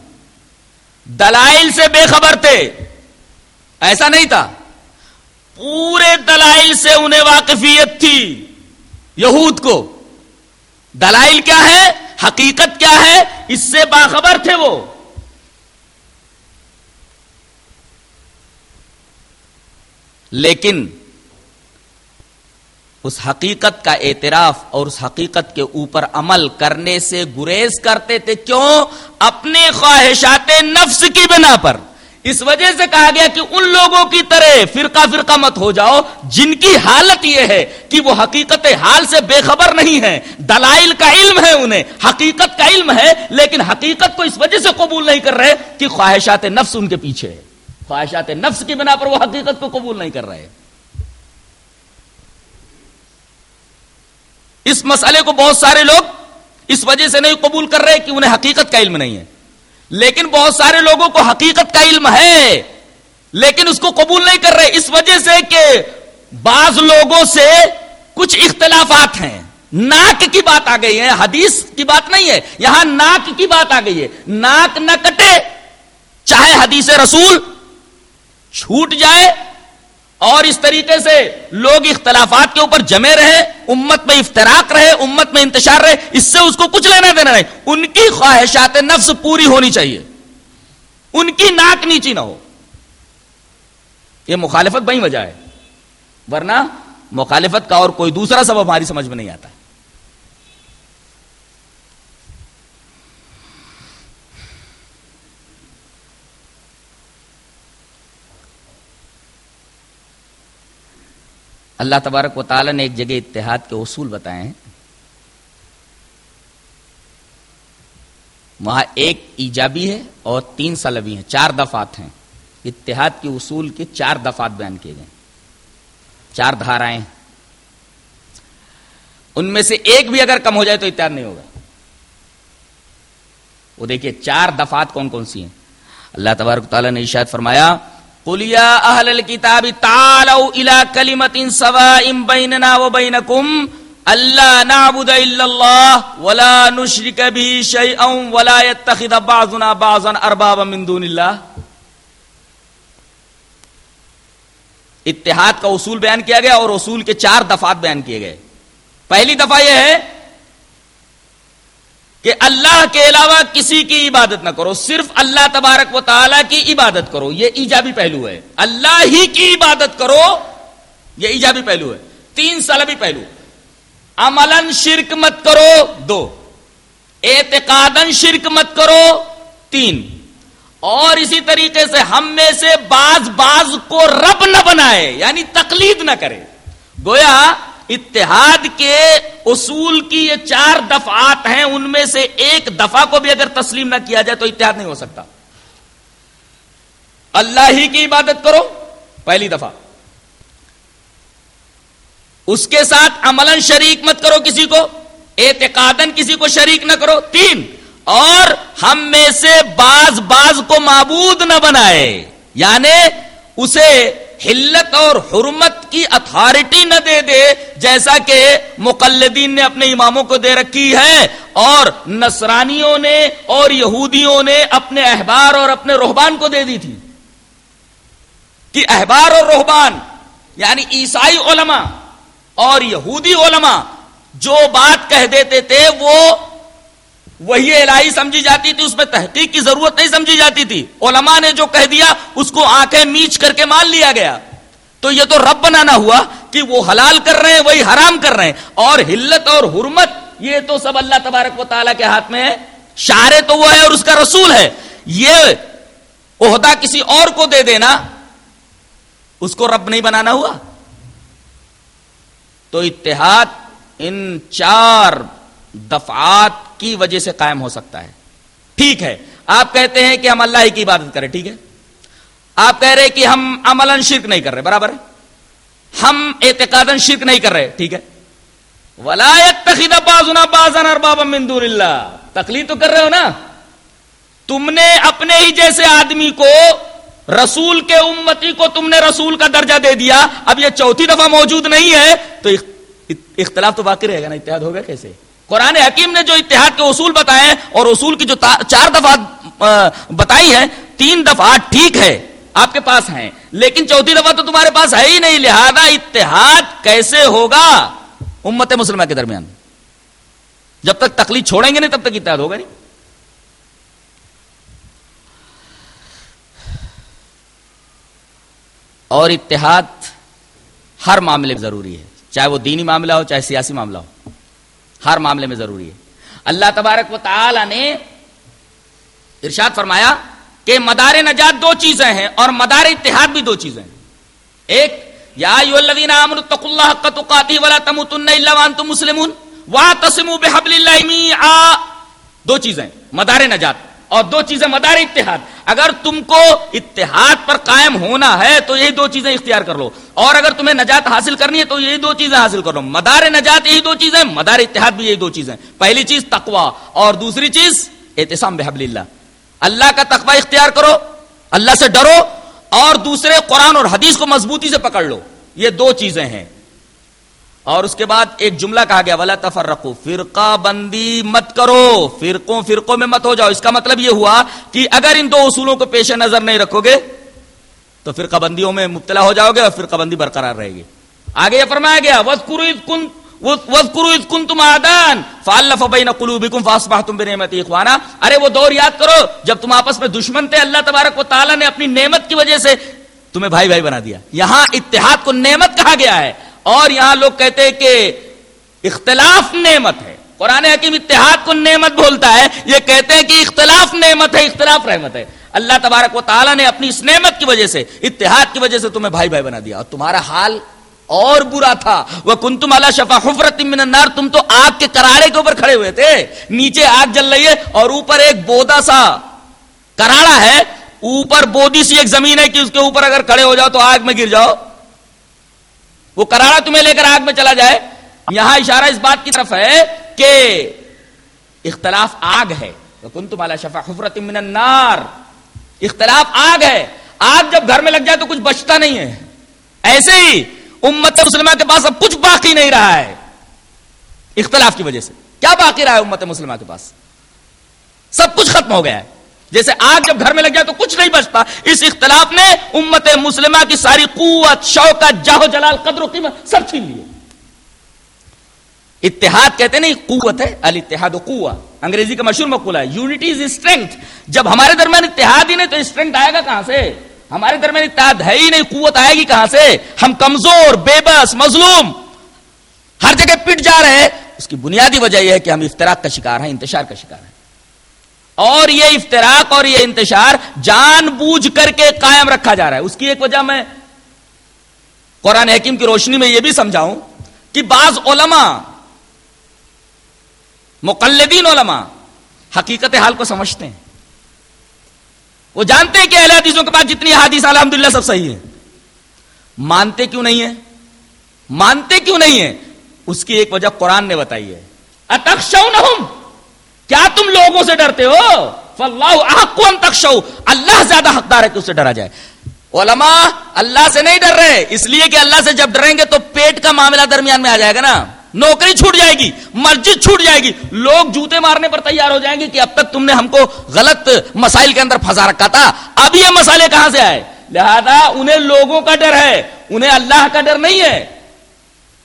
دلائل سے بے خبر تھے۔ ایسا نہیں تھا۔ پورے دلائل سے انہیں واقفیت تھی۔ یہود کو۔ دلائل کیا ہے؟ حقیقت کیا ہے؟ اس سے باخبر تھے وہ۔ لیکن اس حقیقت کا اعتراف اور اس حقیقت کے اوپر عمل کرنے سے گریز کرتے تھے۔ کیوں؟ اپنے خواہشات نفس کی بنا پر۔ اس وجہ سے کہا گیا کہ ان لوگوں کی طرح فرقہ فرقہ مت ہو جاؤ، جن کی حالت یہ ہے کہ وہ حقیقت حال سے بے خبر نہیں ہے دلائل کا علم ہے انہیں، حقیقت کا علم ہے، لیکن حقیقت کو اس وجہ سے قبول نہیں کر رہے کہ خواہشات نفس ان کے پیچھے ہے خواہشات نفس کی بنا پر وہ حقیقت کو قبول نہیں کر رہے اس مسئلے کو بہت سارے لوگ اس وجہ سے نہیں قبول کر رہے کہ انہیں حقیقت کا علم نہیں ہے۔ لیکن بہت سارے لوگوں کو حقیقت کا علم ہے، لیکن اس کو قبول نہیں کر رہے، اس وجہ سے کہ بعض لوگوں سے کچھ اختلافات ہیں۔ ناک کی بات آ گئی ہے، حدیث کی بات نہیں ہے، یہاں ناک کی بات آ گئی ہے۔ ناک نہ کٹے، چاہے حدیث رسول چھوٹ جائے اور اس طریقے سے لوگ اختلافات کے اوپر جمے رہے، امت میں افطراک رہے، امت میں انتشار رہے، اس سے اس کو کچھ لینا دینا نہیں۔ ان کی خواہشات نفس پوری ہونی چاہیے۔ ان کی ناک نیچی نہ ہو۔ یہ مخالفت بہی وجہ ہے۔ ورنہ مخالفت کا اور کوئی دوسرا سبب ہماری سمجھ میں نہیں آتا۔ اللہ تبارک و تعالیٰ نے ایک جگہ اتحاد کے اصول بتائے ہیں۔ وہاں ایک ایجابی ہے اور تین سلبی ہیں، چار دفات ہیں۔ اتحاد کے اصول کے چار دفات بیان کیے گئے۔ چار دھارائیں۔ ان میں سے ایک بھی اگر کم ہو جائے تو اتحاد نہیں ہوگا۔ وہ دیکھیے، چار دفات کون کون سی ہیں؟ اللہ تبارک تعالیٰ نے اشاد فرمایا قلیا اہل الكتاب تعالوا الى کلمت سواء بیننا و بینکم اللہ نعبد الا اللہ ولا نشرک بھی شیئا ولا يتخذ بعضنا بعضا اربابا من دون اللہ اتحاد کا اصول بیان کیا گیا اور اصول کے چار دفعات بیان کیے گئے۔ پہلی دفعہ یہ ہے کہ اللہ کے علاوہ کسی کی عبادت نہ کرو، صرف اللہ تبارک و تعالی کی عبادت کرو، یہ ایجابی پہلو ہے۔ اللہ ہی کی عبادت کرو، یہ ایجابی پہلو ہے۔ تین سلبی پہلو۔ عملن شرک مت کرو، دو۔ اعتقادن شرک مت کرو، تین۔ اور اسی طریقے سے ہم میں سے باز باز کو رب نہ بنائے یعنی تقلید نہ کرے۔ گویا اتحاد کے اصول کی یہ چار دفعات ہیں، ان میں سے ایک دفعہ کو بھی اگر تسلیم نہ کیا جائے تو اتحاد نہیں ہو سکتا۔ اللہ ہی کی عبادت کرو، پہلی دفعہ۔ اس کے ساتھ عمل شریک مت کرو کسی کو اعتقادن کسی کو شریک نہ کرو۔ تین، اور ہم میں سے باز باز کو معبود نہ بنائے یعنی اسے حلت اور حرمت کی اتھارٹی نہ دے دے، جیسا کہ مقلدین نے اپنے اماموں کو دے رکھی ہے۔ اور نصرانیوں نے اور یہودیوں نے اپنے احبار اور اپنے روحبان کو دے دی تھی۔ کہ احبار اور روحبان یعنی عیسائی علماء اور یہودی علماء، جو بات کہہ دیتے تھے وہ وہی الہی سمجھی جاتی تھی، اس میں تحقیق کی ضرورت نہیں سمجھی جاتی تھی۔ علماء نے جو کہہ دیا، اس کو آنکھیں میچ کر کے مان لیا گیا۔ تو یہ تو رب بنانا ہوا کہ وہ حلال کر رہے ہیں، وہی حرام کر رہے ہیں۔ اور ہلت اور حرمت، یہ تو سب اللہ تبارک و تعالیٰ کے ہاتھ میں ہے۔ شارے تو وہ ہے اور اس کا رسول ہے۔ یہ عہدہ کسی اور کو دے دینا، اس کو رب نہیں بنانا ہوا۔ تو اتحاد ان چار دفعات کی وجہ سے قائم ہو سکتا ہے۔ ٹھیک ہے۔ آپ کہتے ہیں کہ ہم اللہ ہی کی عبادت کریں، ٹھیک ہے۔ آپ کہہ رہے کہ ہم عمل شرک نہیں کر رہے، برابر ہے۔ ہم اعتقاد شرک نہیں کر رہے، ٹھیک ہے۔ ولایت بازنا بازن ارباب من دون اللہ تکلیف تو کر رہے ہو نا۔ تم نے اپنے ہی جیسے آدمی کو، رسول کے امتی کو تم نے رسول کا درجہ دے دیا۔ اب یہ چوتھی دفعہ موجود نہیں ہے، تو اختلاف تو باقی رہے گا نا، اتحاد ہوگا کیسے؟ قرآن حکیم نے جو اتحاد کے اصول بتائے اور اصول کی جو چار دفعہ بتائی ہے تین دفعہ ٹھیک ہے، آپ کے پاس ہیں، لیکن چوتھی دفعہ تو تمہارے پاس ہے ہی نہیں، لہذا اتحاد کیسے ہوگا؟ امت مسلمہ کے درمیان۔ جب تک تکلیف چھوڑیں گے نہیں، تب تک اتحاد ہوگا نہیں۔ اور اتحاد ہر معاملے میں ضروری ہے، چاہے وہ دینی معاملہ ہو، چاہے سیاسی معاملہ ہو۔ ہر معاملے میں ضروری ہے۔ اللہ تبارک و تعالی نے ارشاد فرمایا کہ مدار نجات دو چیزیں ہیں اور مدار اتحاد بھی دو چیزیں ہیں۔ ایک، یا ولا اللہ دو چیزیں مدار نجات۔ اور دو چیزیں مدار اتحاد۔ اگر تم کو اتحاد پر قائم ہونا ہے تو یہی دو چیزیں اختیار کر لو۔ اور اگر تمہیں نجات حاصل کرنی ہے تو یہی دو چیزیں حاصل کر لو۔ مدار نجات یہی دو چیزیں، مدار اتحاد بھی یہی دو چیزیں۔ پہلی چیز تقوا اور دوسری چیز احتسام بحبل اللہ۔ اللہ کا تقوا اختیار کرو، اللہ سے ڈرو، اور دوسرے قرآن اور حدیث کو مضبوطی سے پکڑ لو۔ یہ دو چیزیں ہیں۔ اور اس کے بعد ایک جملہ کہا گیا، ولا تفر رکھو فرقہ بندی مت کرو، فرقوں فرقوں میں مت ہو جاؤ۔ اس کا مطلب یہ ہوا کہ اگر ان دو اصولوں کو پیش نظر نہیں رکھو گے، تو فرقہ بندیوں میں مبتلا ہو جاؤ گے اور فرقہ بندی برقرار رہے گی۔ آگے یہ فرمایا گیا تم آدان قلوبکم فاصبحتم بنعمتی اخوانا ارے وہ دور یاد کرو، جب تم آپس میں دشمن تھے، اللہ تبارک و تعالی نے اپنی نعمت کی وجہ سے تمہیں بھائی بھائی بنا دیا۔ یہاں اتحاد کو نعمت کہا گیا ہے۔ اور یہاں لوگ کہتے ہیں کہ اختلاف نعمت ہے۔ قرآن حکیم اتحاد کو نعمت بولتا ہے، یہ کہتے ہیں کہ اختلاف نعمت ہے، اختلاف رحمت ہے۔ اللہ تبارک و تعالیٰ نے اپنی اس نعمت کی وجہ سے، اتحاد کی وجہ سے تمہیں بھائی بھائی بنا دیا۔ اور تمہارا حال اور برا تھا۔ وہ کن تم اللہ شفا حفرت النار، تم تو آگ کے کراڑے کے اوپر کھڑے ہوئے تھے۔ نیچے آگ جل رہی ہے اور اوپر ایک بودا سا کراڑا ہے۔ اوپر بودی سی ایک زمین ہے کہ اس کے اوپر اگر کھڑے ہو جاؤ تو آگ میں گر جاؤ۔ وہ کراڑا تمہیں لے کر آگ میں چلا جائے۔ یہاں اشارہ اس بات کی طرف ہے کہ اختلاف آگ ہے۔ کن تمہارا شفا حفرت من النار۔ اختلاف آگ ہے۔ آگ جب گھر میں لگ جائے تو کچھ بچتا نہیں ہے۔ ایسے ہی امت مسلمہ کے پاس اب کچھ باقی نہیں رہا ہے۔ اختلاف کی وجہ سے۔ کیا باقی رہا ہے امت مسلمہ کے پاس؟ سب کچھ ختم ہو گیا ہے۔ جیسے آگ جب گھر میں لگ جائے تو کچھ نہیں بچتا۔ اس اختلاف نے امت مسلمہ کی ساری قوت، شوکت جاہو جلال، قدر و قیمت سب چھین لیے۔ اتحاد کہتے نہیں، قوت ہے، الاتحاد و قوت انگریزی کا مشہور مقولہ ہے یونٹی از اسٹرینتھ جب ہمارے درمیان اتحاد ہی نہیں تو اسٹرینتھ آئے گا کہاں سے؟ ہمارے درمیان اتحاد ہے ہی نہیں، قوت آئے گی کہاں سے؟ ہم کمزور، بے بس، مظلوم۔ ہر جگہ پٹ جا رہے ہیں۔ اس کی بنیادی وجہ یہ ہے کہ ہم افطراک کا شکار ہیں، انتشار کا شکار ہیں۔ اور یہ افطراک اور یہ انتشار جان بوجھ کر کے قائم رکھا جا رہا ہے۔ اس کی ایک وجہ میں قرآن حکیم کی روشنی میں یہ بھی سمجھاؤں کہ بعض علماء، مقلدین علماء حقیقت حال کو سمجھتے ہیں۔ وہ جانتے ہیں کہ اہل حدیثوں کے پاس جتنی حادیث الحمد سب صحیح ہے مانتے کیوں نہیں ہے مانتے کیوں نہیں ہے اس کی ایک وجہ قرآن نے بتائی ہے۔ کیا تم لوگوں سے ڈرتے ہو؟ فلاح اللہ زیادہ حقدار ہے کہ اس سے ڈرا جائے۔ علماء اللہ سے نہیں ڈر رہے، اس لیے کہ اللہ سے جب ڈریں گے تو پیٹ کا معاملہ درمیان میں آ جائے گا نا۔ نوکری چھوٹ جائے گی، مسجد چھوٹ جائے گی۔ لوگ جوتے مارنے پر تیار ہو جائیں گے کہ اب تک تم نے ہم کو غلط مسائل کے اندر پھنسا رکھا تھا۔ اب یہ مسئلے کہاں سے آئے؟ لہذا انہیں لوگوں کا ڈر ہے، انہیں اللہ کا ڈر نہیں ہے۔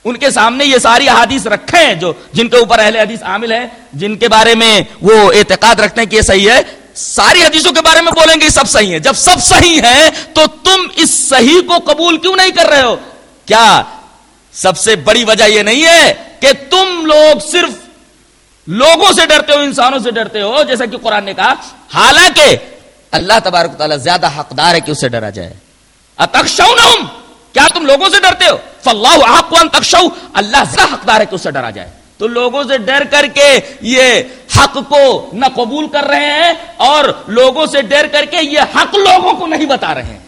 ان کے سامنے یہ ساری حادیث رکھے ہیں جو جن کے اوپر اہل حدیث عامل ہے جن کے بارے میں وہ اعتقاد رکھتے ہیں کہ یہ صحیح ہے۔ ساری حدیثوں کے بارے میں بولیں گے سب صحیح ہے جب سب صحیح ہے تو تم اس صحیح کو قبول کیوں نہیں کر رہے ہو؟ کیا سب سے بڑی وجہ یہ نہیں ہے کہ تم لوگ صرف لوگوں سے ڈرتے ہو، انسانوں سے ڈرتے ہو؟ جیسا کہ قرآن نے کہا، حالانکہ اللہ تبارک تعالیٰ زیادہ حقدار ہے کہ اسے ڈرا جائے۔ اتخشونہم کیا تم لوگوں سے ڈرتے ہو؟ فاللہ احق ان تخشو، اللہ زیادہ حقدار ہے کہ اسے ڈرا جائے۔ تو لوگوں سے ڈر کر کے یہ حق کو نہ قبول کر رہے ہیں اور لوگوں سے ڈر کر کے یہ حق لوگوں کو نہیں بتا رہے ہیں۔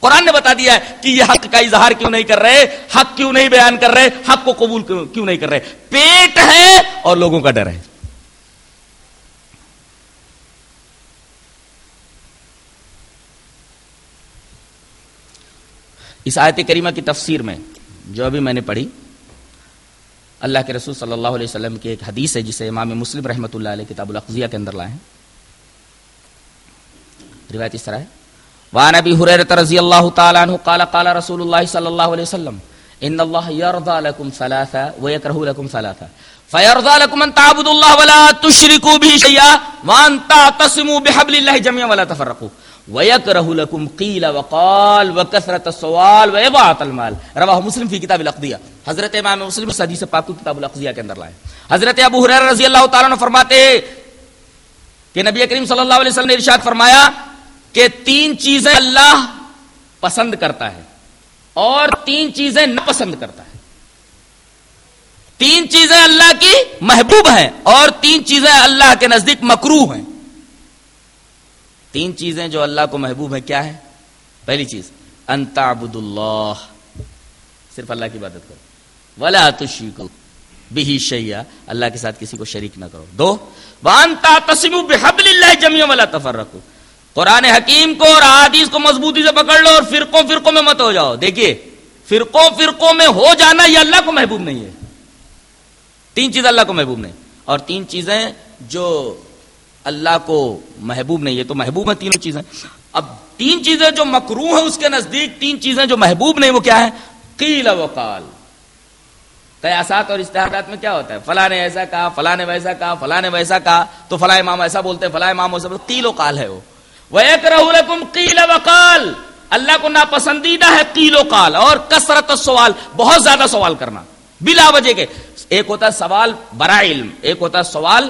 قرآن نے بتا دیا ہے کہ یہ حق کا اظہار کیوں نہیں کر رہے، حق کیوں نہیں بیان کر رہے، حق کو قبول کیوں نہیں کر رہے۔ پیٹ ہے اور لوگوں کا ڈر ہے۔ اس آیت کریمہ کی تفسیر میں جو ابھی میں نے پڑھی، اللہ کے رسول صلی اللہ علیہ وسلم کی ایک حدیث ہے، جسے امام مسلم رحمۃ اللہ علیہ کتاب القضیہ کے اندر لائے ہیں۔ روایت اس طرح ہے۔ وعن ابي هريره رضي الله تعالى عنه قال قال رسول الله صلى الله عليه وسلم، ان الله يرضى لكم ثلاثه ويكره لكم ثلاثه فيرضى لكم ان تعبدوا الله ولا تشركوا به شيئا وان تعتصموا بحبل الله جميعا ولا تفرقوا ويكره لكم قيل وقال وكثرة السؤال وإضاعة المال رواه مسلم في كتاب الاقضية حضرت امام مسلم اس حدیث پاک کو کتاب الاقضیہ کے اندر لائے۔ حضرت ابو ہریرہ رضی اللہ تعالی عنہ فرماتے کہ نبی کریم صلی اللہ علیہ وسلم نے ارشاد فرمایا کہ تین چیزیں اللہ پسند کرتا ہے اور تین چیزیں ناپسند کرتا ہے۔ تین چیزیں اللہ کی محبوب ہیں اور تین چیزیں اللہ کے نزدیک مکرو ہیں۔ تین چیزیں جو اللہ کو محبوب ہیں، کیا ہے پہلی چیز انتابد اللہ، صرف اللہ کی عبادت کرو۔ ولا تشریکو بھی شیا اللہ کے ساتھ کسی کو شریک نہ کرو۔ دو، وانتا تسمو بحبل اللہ جميعا ولا تفرقوا قرآن حکیم کو اور حدیث کو مضبوطی سے پکڑ لو اور فرقوں فرقوں میں مت ہو جاؤ۔ دیکھیے، فرقوں فرقوں میں ہو جانا یہ اللہ کو محبوب نہیں ہے۔ تین چیز اللہ کو محبوب نہیں۔ اور تین چیزیں جو اللہ کو محبوب نہیں ہے تو محبوب ہے تینوں چیزیں۔ اب تین چیزیں جو مکرو ہیں اس کے نزدیک، تین چیزیں جو محبوب نہیں، وہ کیا ہے قیل و قال۔ قیاسات اور اشتہارات میں کیا ہوتا ہے؟ فلاں نے ایسا کہا، فلاں نے ویسا کہا، فلاں نے ویسا کہا، تو فلاں امام ایسا بولتے ہیں، فلاں امام ایسا بولتے قیل و قال ہے وہ۔ قیل وقال اللہ کو ناپسندیدہ ہے قیل و قال۔ اور کثرت سوال بہت زیادہ سوال کرنا۔ بلا وجہ کے۔ ایک ہوتا ہے سوال برائے علم، ایک ہوتا ہے سوال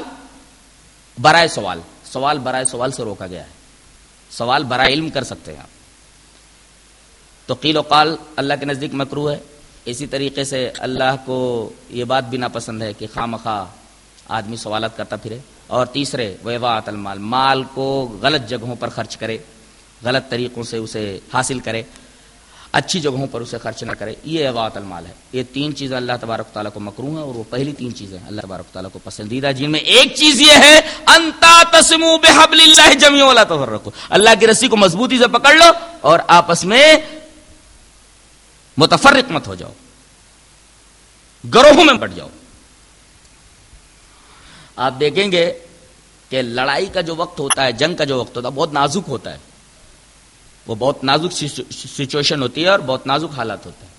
برائے سوال سوال برائے سوال سے روکا گیا ہے۔ سوال برائے علم کر سکتے ہیں آپ۔ تو قیل و قال اللہ کے نزدیک مکرو ہے۔ اسی طریقے سے اللہ کو یہ بات بھی ناپسند ہے کہ خواہ مخواہ آدمی سوالات کرتا پھرے۔ اور تیسرے، ویوات المال، مال کو غلط جگہوں پر خرچ کرے، غلط طریقوں سے اسے حاصل کرے۔ اچھی جگہوں پر اسے خرچ نہ کرے۔ یہ اغاط المال ہے۔ یہ تین چیزیں اللہ تبارک تعالیٰ کو مکرو ہیں اور وہ پہلی تین چیزیں اللہ تبارک تعالیٰ کو پسندیدہ جن میں ایک چیز یہ ہے، انتا تسمو بحبل اللہ جمی والا تفرقو۔ اللہ کی رسی کو مضبوطی سے پکڑ لو اور آپس میں متفرق مت ہو جاؤ۔ گروہوں میں بٹ جاؤ۔ آپ دیکھیں گے کہ لڑائی کا جو وقت ہوتا ہے، جنگ کا جو وقت ہوتا ہے، بہت نازک ہوتا ہے۔ وہ بہت نازک سچویشن ہوتی ہے اور بہت نازک حالات ہوتے ہیں۔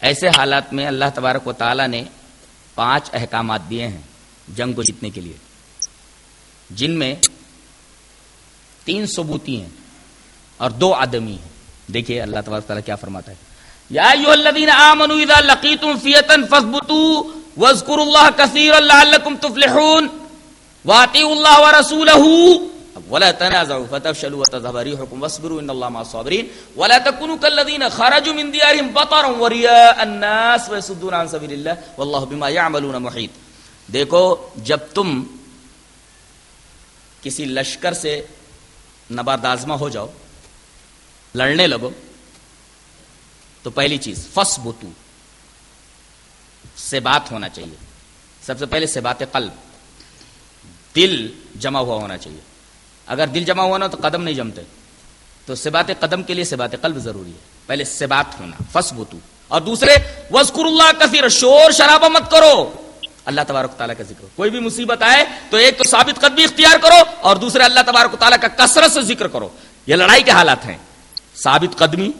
ایسے حالات میں اللہ تبارک و تعالی نے پانچ احکامات دیے ہیں جنگ کو جیتنے کے لیے۔ جن میں تین ثبوتی ہیں اور دو آدمی ہیں۔ دیکھیے اللہ تبارک تعالیٰ کیا فرماتا ہے۔ یا ایوہ الذین آمنوا اذا لقیتم فیتا واذکروا اللہ کثیرا لعلکم تفلحون واطیعوا اللہ ورسولہ ولا تنازعوا فتفشلوا وتذهب ريحكم واصبروا ان الله مع الصابرين ولا تكونوا كالذين خرجوا من ديارهم بطرا ورياء الناس ويصدون عن سبيل الله والله بما يعملون محيط. دیکھو، جب تم کسی لشکر سے نبردازمہ ہو جاؤ، لڑنے لگو، تو پہلی چیز فس بتو سے بات ہونا چاہیے۔ سب سے پہلے سے بات قلب، دل جمع ہوا ہونا چاہیے۔ اگر دل جمع ہوا نا تو قدم نہیں جمتے۔ تو سبات قدم کے لیے سبات قلب ضروری ہے۔ پہلے سبات ہونا فس بتو اور دوسرے وزقر اللہ کثیر شور شرابہ مت کرو۔ اللہ تبارک تعالیٰ کا ذکر۔ کوئی بھی مصیبت آئے تو ایک تو ثابت قدمی اختیار کرو اور دوسرے اللہ تبارک تعالیٰ کا کثرت سے ذکر کرو۔ یہ لڑائی کے حالات ہیں۔ ثابت قدمی،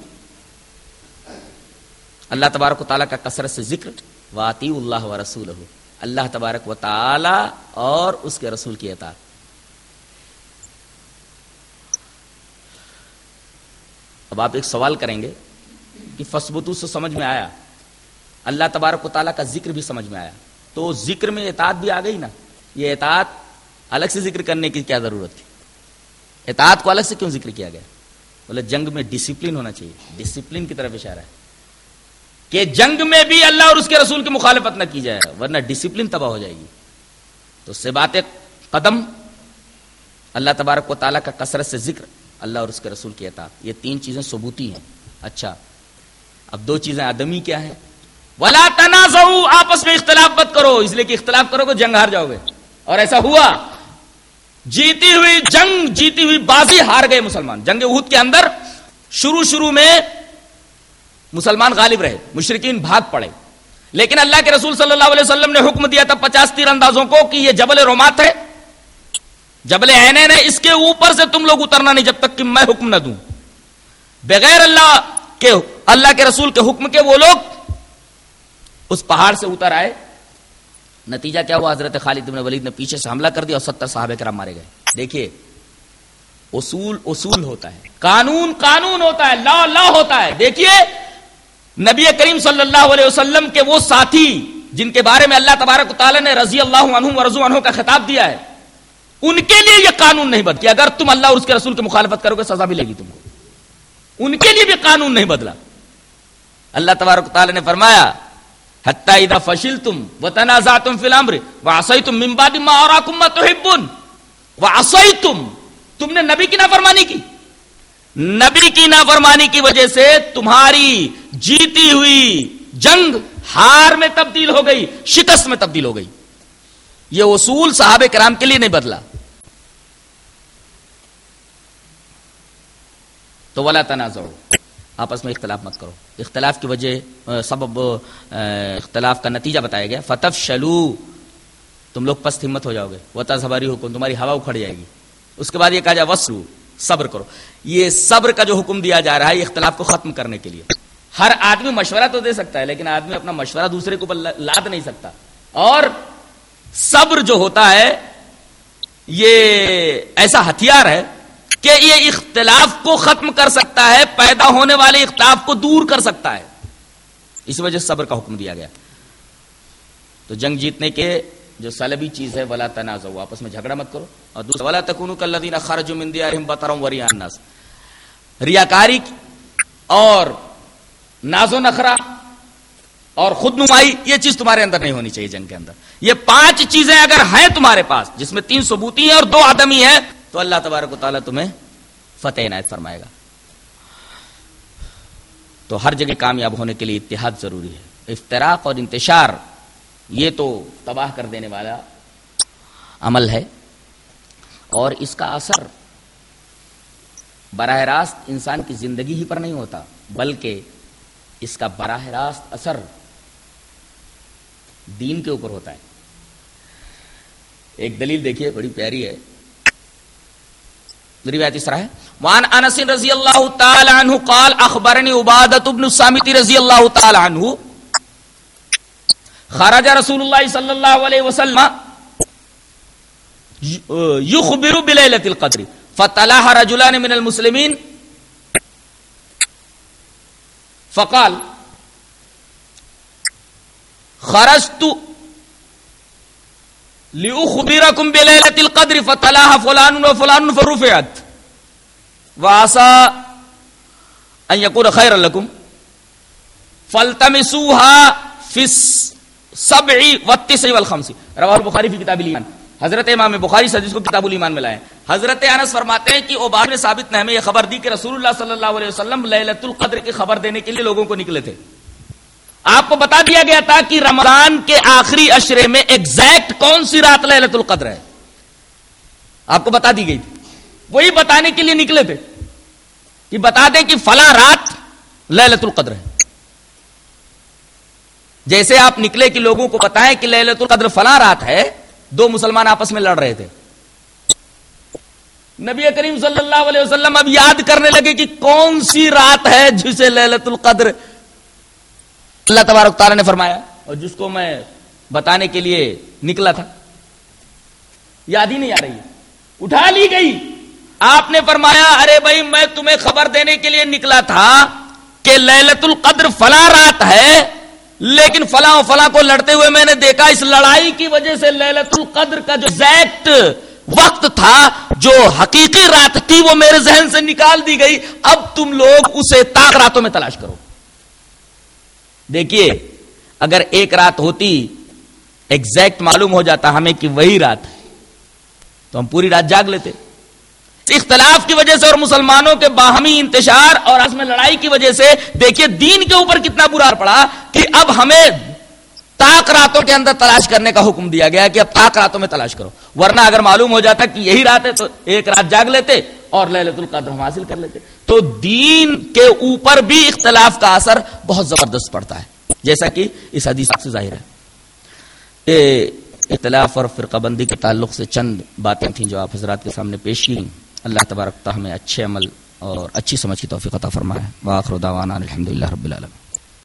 اللہ تبارک و تعالیٰ کا کثرت سے ذکر۔ واطی اللہ و رسول اللہ تبارک و تعالی اور اس کے رسول کی اطاعت۔ اب آپ ایک سوال کریں گے کہ فسبتو سے سمجھ میں آیا؟ اللہ تبارک و تعالیٰ کا ذکر بھی سمجھ میں آیا۔ تو ذکر میں اطاعت بھی آ گئی نا؟ یہ اطاعت الگ سے ذکر کرنے کی کیا ضرورت تھی؟ اطاعت کو الگ سے کیوں ذکر کیا گیا؟ بولے جنگ میں ڈسپلن ہونا چاہیے۔ ڈسپلن کی طرف اشارہ ہے۔ کہ جنگ میں بھی اللہ اور اس کے رسول کی مخالفت نہ کی جائے، ورنہ ڈسپلن تباہ ہو جائے گی۔ تو سے بات قدم اللہ تبارک و تعالیٰ کا کثرت سے ذکر اللہ اور اس کے رسول کی اطاعت۔ یہ تین چیزیں ثبوتی ہیں۔ اچھا۔ اب دو چیزیں آدمی کیا ہیں؟ ولا تنازع آپس میں اختلاف مت کرو۔ اس لیے کہ اختلاف کرو گے، جنگ ہار جاؤ گے۔ اور ایسا ہوا۔ جیتی ہوئی جنگ، جیتی ہوئی بازی ہار گئے مسلمان۔ جنگ اہد کے اندر شروع شروع میں مسلمان غالب رہے۔ مشرقین بھاگ پڑے۔ لیکن اللہ کے رسول صلی اللہ علیہ وسلم نے حکم دیا تھا پچاس تیر اندازوں کو کہ یہ جبل رومات ہے۔ جبل اینین ہے اس کے اوپر سے تم لوگ اترنا نہیں، جب تک کہ میں حکم نہ دوں۔ بغیر اللہ کے اللہ کے رسول کے حکم کے وہ لوگ اس پہاڑ سے اتر آئے۔ نتیجہ کیا ہوا؟ حضرت خالد بن ولید نے پیچھے سے حملہ کر دیا اور ستر صحابہ کرام مارے گئے۔ دیکھیے، اصول اصول ہوتا ہے۔ قانون قانون ہوتا ہے۔ لا لا ہوتا ہے۔ دیکھیے، نبی کریم صلی اللہ علیہ وسلم کے وہ ساتھی جن کے بارے میں اللہ تبارک تعالیٰ نے رضی اللہ عنہ و رضو عنہ کا خطاب دیا ہے ان کے لیے یہ قانون نہیں بدل اگر تم اللہ اور اس کے رسول کی مخالفت کرو گے، سزا ملے گی تم کو ان کے لیے بھی قانون نہیں بدلا۔ اللہ تبارک تعالیٰ نے فرمایا اذا فشل تم و تنازع تم فی الامر وعصی تم من بعد ما اراکم ما تحبون۔ تم تم نے نبی کی نافرمانی کی۔ نبی کی نافرمانی کی وجہ سے تمہاری جیتی ہوئی جنگ ہار میں تبدیل ہو گئی، شکست میں تبدیل ہو گئی۔ یہ اصول صحابہ کرام کے لیے نہیں بدلا۔ تو ولا تنازع آپس میں اختلاف مت کرو. اختلاف کی وجہ سبب اختلاف کا نتیجہ بتایا گیا. فتف شلو تم لوگ پست ہمت ہو جاؤ گے. وہ تذہباری حکم تمہاری ہوا اکھڑ جائے گی. اس کے بعد یہ کہا جائے وسلو صبر کرو. یہ صبر کا جو حکم دیا جا رہا ہے اختلاف کو ختم کرنے کے لیے. ہر آدمی مشورہ تو دے سکتا ہے، لیکن آدمی اپنا مشورہ دوسرے کے اوپر لاد نہیں سکتا. اور صبر جو ہوتا ہے، یہ ایسا ہتھیار ہے کہ یہ اختلاف کو ختم کر سکتا ہے، پیدا ہونے والے اختلاف کو دور کر سکتا ہے۔ اس وجہ سے صبر کا حکم دیا گیا۔ تو جنگ جیتنے کے جو سلبی چیز ہے، ولا تنازع آپس میں جھگڑا مت کرو۔ اور دوسرا، ولا تکونوا کالذین خرجوا من دیارهم بطرا ورئاء الناس۔ ریاکاری اور ناز و نخرا اور خود نمائی یہ چیز تمہارے اندر نہیں ہونی چاہیے جنگ کے اندر۔ یہ پانچ چیزیں اگر ہیں تمہارے پاس، جس میں تین ثبوتی ہیں اور دو آدمی ہیں تو اللہ تبارک و تعالیٰ تمہیں فتح عنایت فرمائے گا۔ تو ہر جگہ کامیاب ہونے کے لیے اتحاد ضروری ہے۔ افطراک اور انتشار، یہ تو تباہ کر دینے والا عمل ہے۔ اور اس کا اثر براہ راست انسان کی زندگی ہی پر نہیں ہوتا، بلکہ اس کا براہ راست اثر دین کے اوپر ہوتا ہے۔ ایک دلیل دیکھیے، بڑی پیاری ہے۔ روایت اس طرح ہے۔ وان انس رضی اللہ تعالی عنہ قال اخبرني عبادت بن الصامت رضی اللہ تعالی عنہ۔ خرج رسول اللہ صلی اللہ علیہ وسلم یخبر بلیلۃ القدر۔ فتلاها رجلان من المسلمین۔ فقال، خرجت لأخبركم بليلة القدر فتلاها فلان وفلان فرفعت وعسى أن يكون خيرا لكم فالتمسوها في السبع والتسع والخمس رواه البخاري في كتاب الإيمان حضرت امام بخاری سے جس کو کتاب الایمان میں لائے حضرت انس فرماتے ہیں کہ عباد نے ثابت نے ہمیں یہ خبر دی کہ رسول اللہ صلی اللہ علیہ وسلم لیلۃ القدر کی خبر دینے کے لیے لوگوں کو نکلے تھے۔ آپ کو بتا دیا گیا تھا کہ رمضان کے آخری اشرے میں ایگزیکٹ کون سی رات لہلت القدر ہے؟ آپ کو بتا دی گئی تھی۔ وہی بتانے کے لیے نکلے تھے کہ بتا دیں کہ فلاں رات لہلت القدر ہے۔ جیسے آپ نکلے کہ لوگوں کو بتائیں کہ لہلت القدر فلاں رات ہے، دو مسلمان آپس میں لڑ رہے تھے۔ نبی کریم صلی اللہ علیہ وسلم اب یاد کرنے لگے کہ کون سی رات ہے جسے لہلت القدر اللہ تبارک تعالیٰ نے فرمایا اور جس کو میں بتانے کے لیے نکلا تھا۔ یاد ہی نہیں آ رہی۔ اٹھا لی گئی۔ آپ نے فرمایا، ارے بھائی، میں تمہیں خبر دینے کے لیے نکلا تھا کہ للت القدر فلاں رات ہے، لیکن فلاں و فلاں کو لڑتے ہوئے میں نے دیکھا، اس لڑائی کی وجہ سے للت القدر کا جو زیکٹ وقت تھا، جو حقیقی رات تھی، وہ میرے ذہن سے نکال دی گئی۔ اب تم لوگ اسے تاک راتوں میں تلاش کرو۔ دیکھیے، اگر ایک رات ہوتی ایگزیکٹ معلوم ہو جاتا ہمیں کہ وہی رات ہے۔ تو ہم پوری رات جاگ لیتے۔ اختلاف کی وجہ سے اور مسلمانوں کے باہمی انتشار اور اس میں لڑائی کی وجہ سے، دیکھیے دین کے اوپر کتنا برا پڑا کہ اب ہمیں تاک راتوں کے اندر تلاش کرنے کا حکم دیا گیا کہ اب تاک راتوں میں تلاش کرو۔ ورنہ اگر معلوم ہو جاتا کہ یہی رات ہے تو ایک رات جاگ لیتے۔ اور للت القدر ہم حاصل کر لیتے تو دین کے اوپر بھی اختلاف کا اثر بہت زبردست پڑتا ہے۔ جیسا کہ اس حدیث سے ظاہر ہے۔ اختلاف اور فرقہ بندی کے تعلق سے چند باتیں تھیں جو آپ حضرات کے سامنے پیش کی۔ اللہ تبارک ہمیں اچھے عمل اور اچھی سمجھ کی توفیق عطا فرمائے۔ واخر دعوانا الحمدللہ رب العالمین۔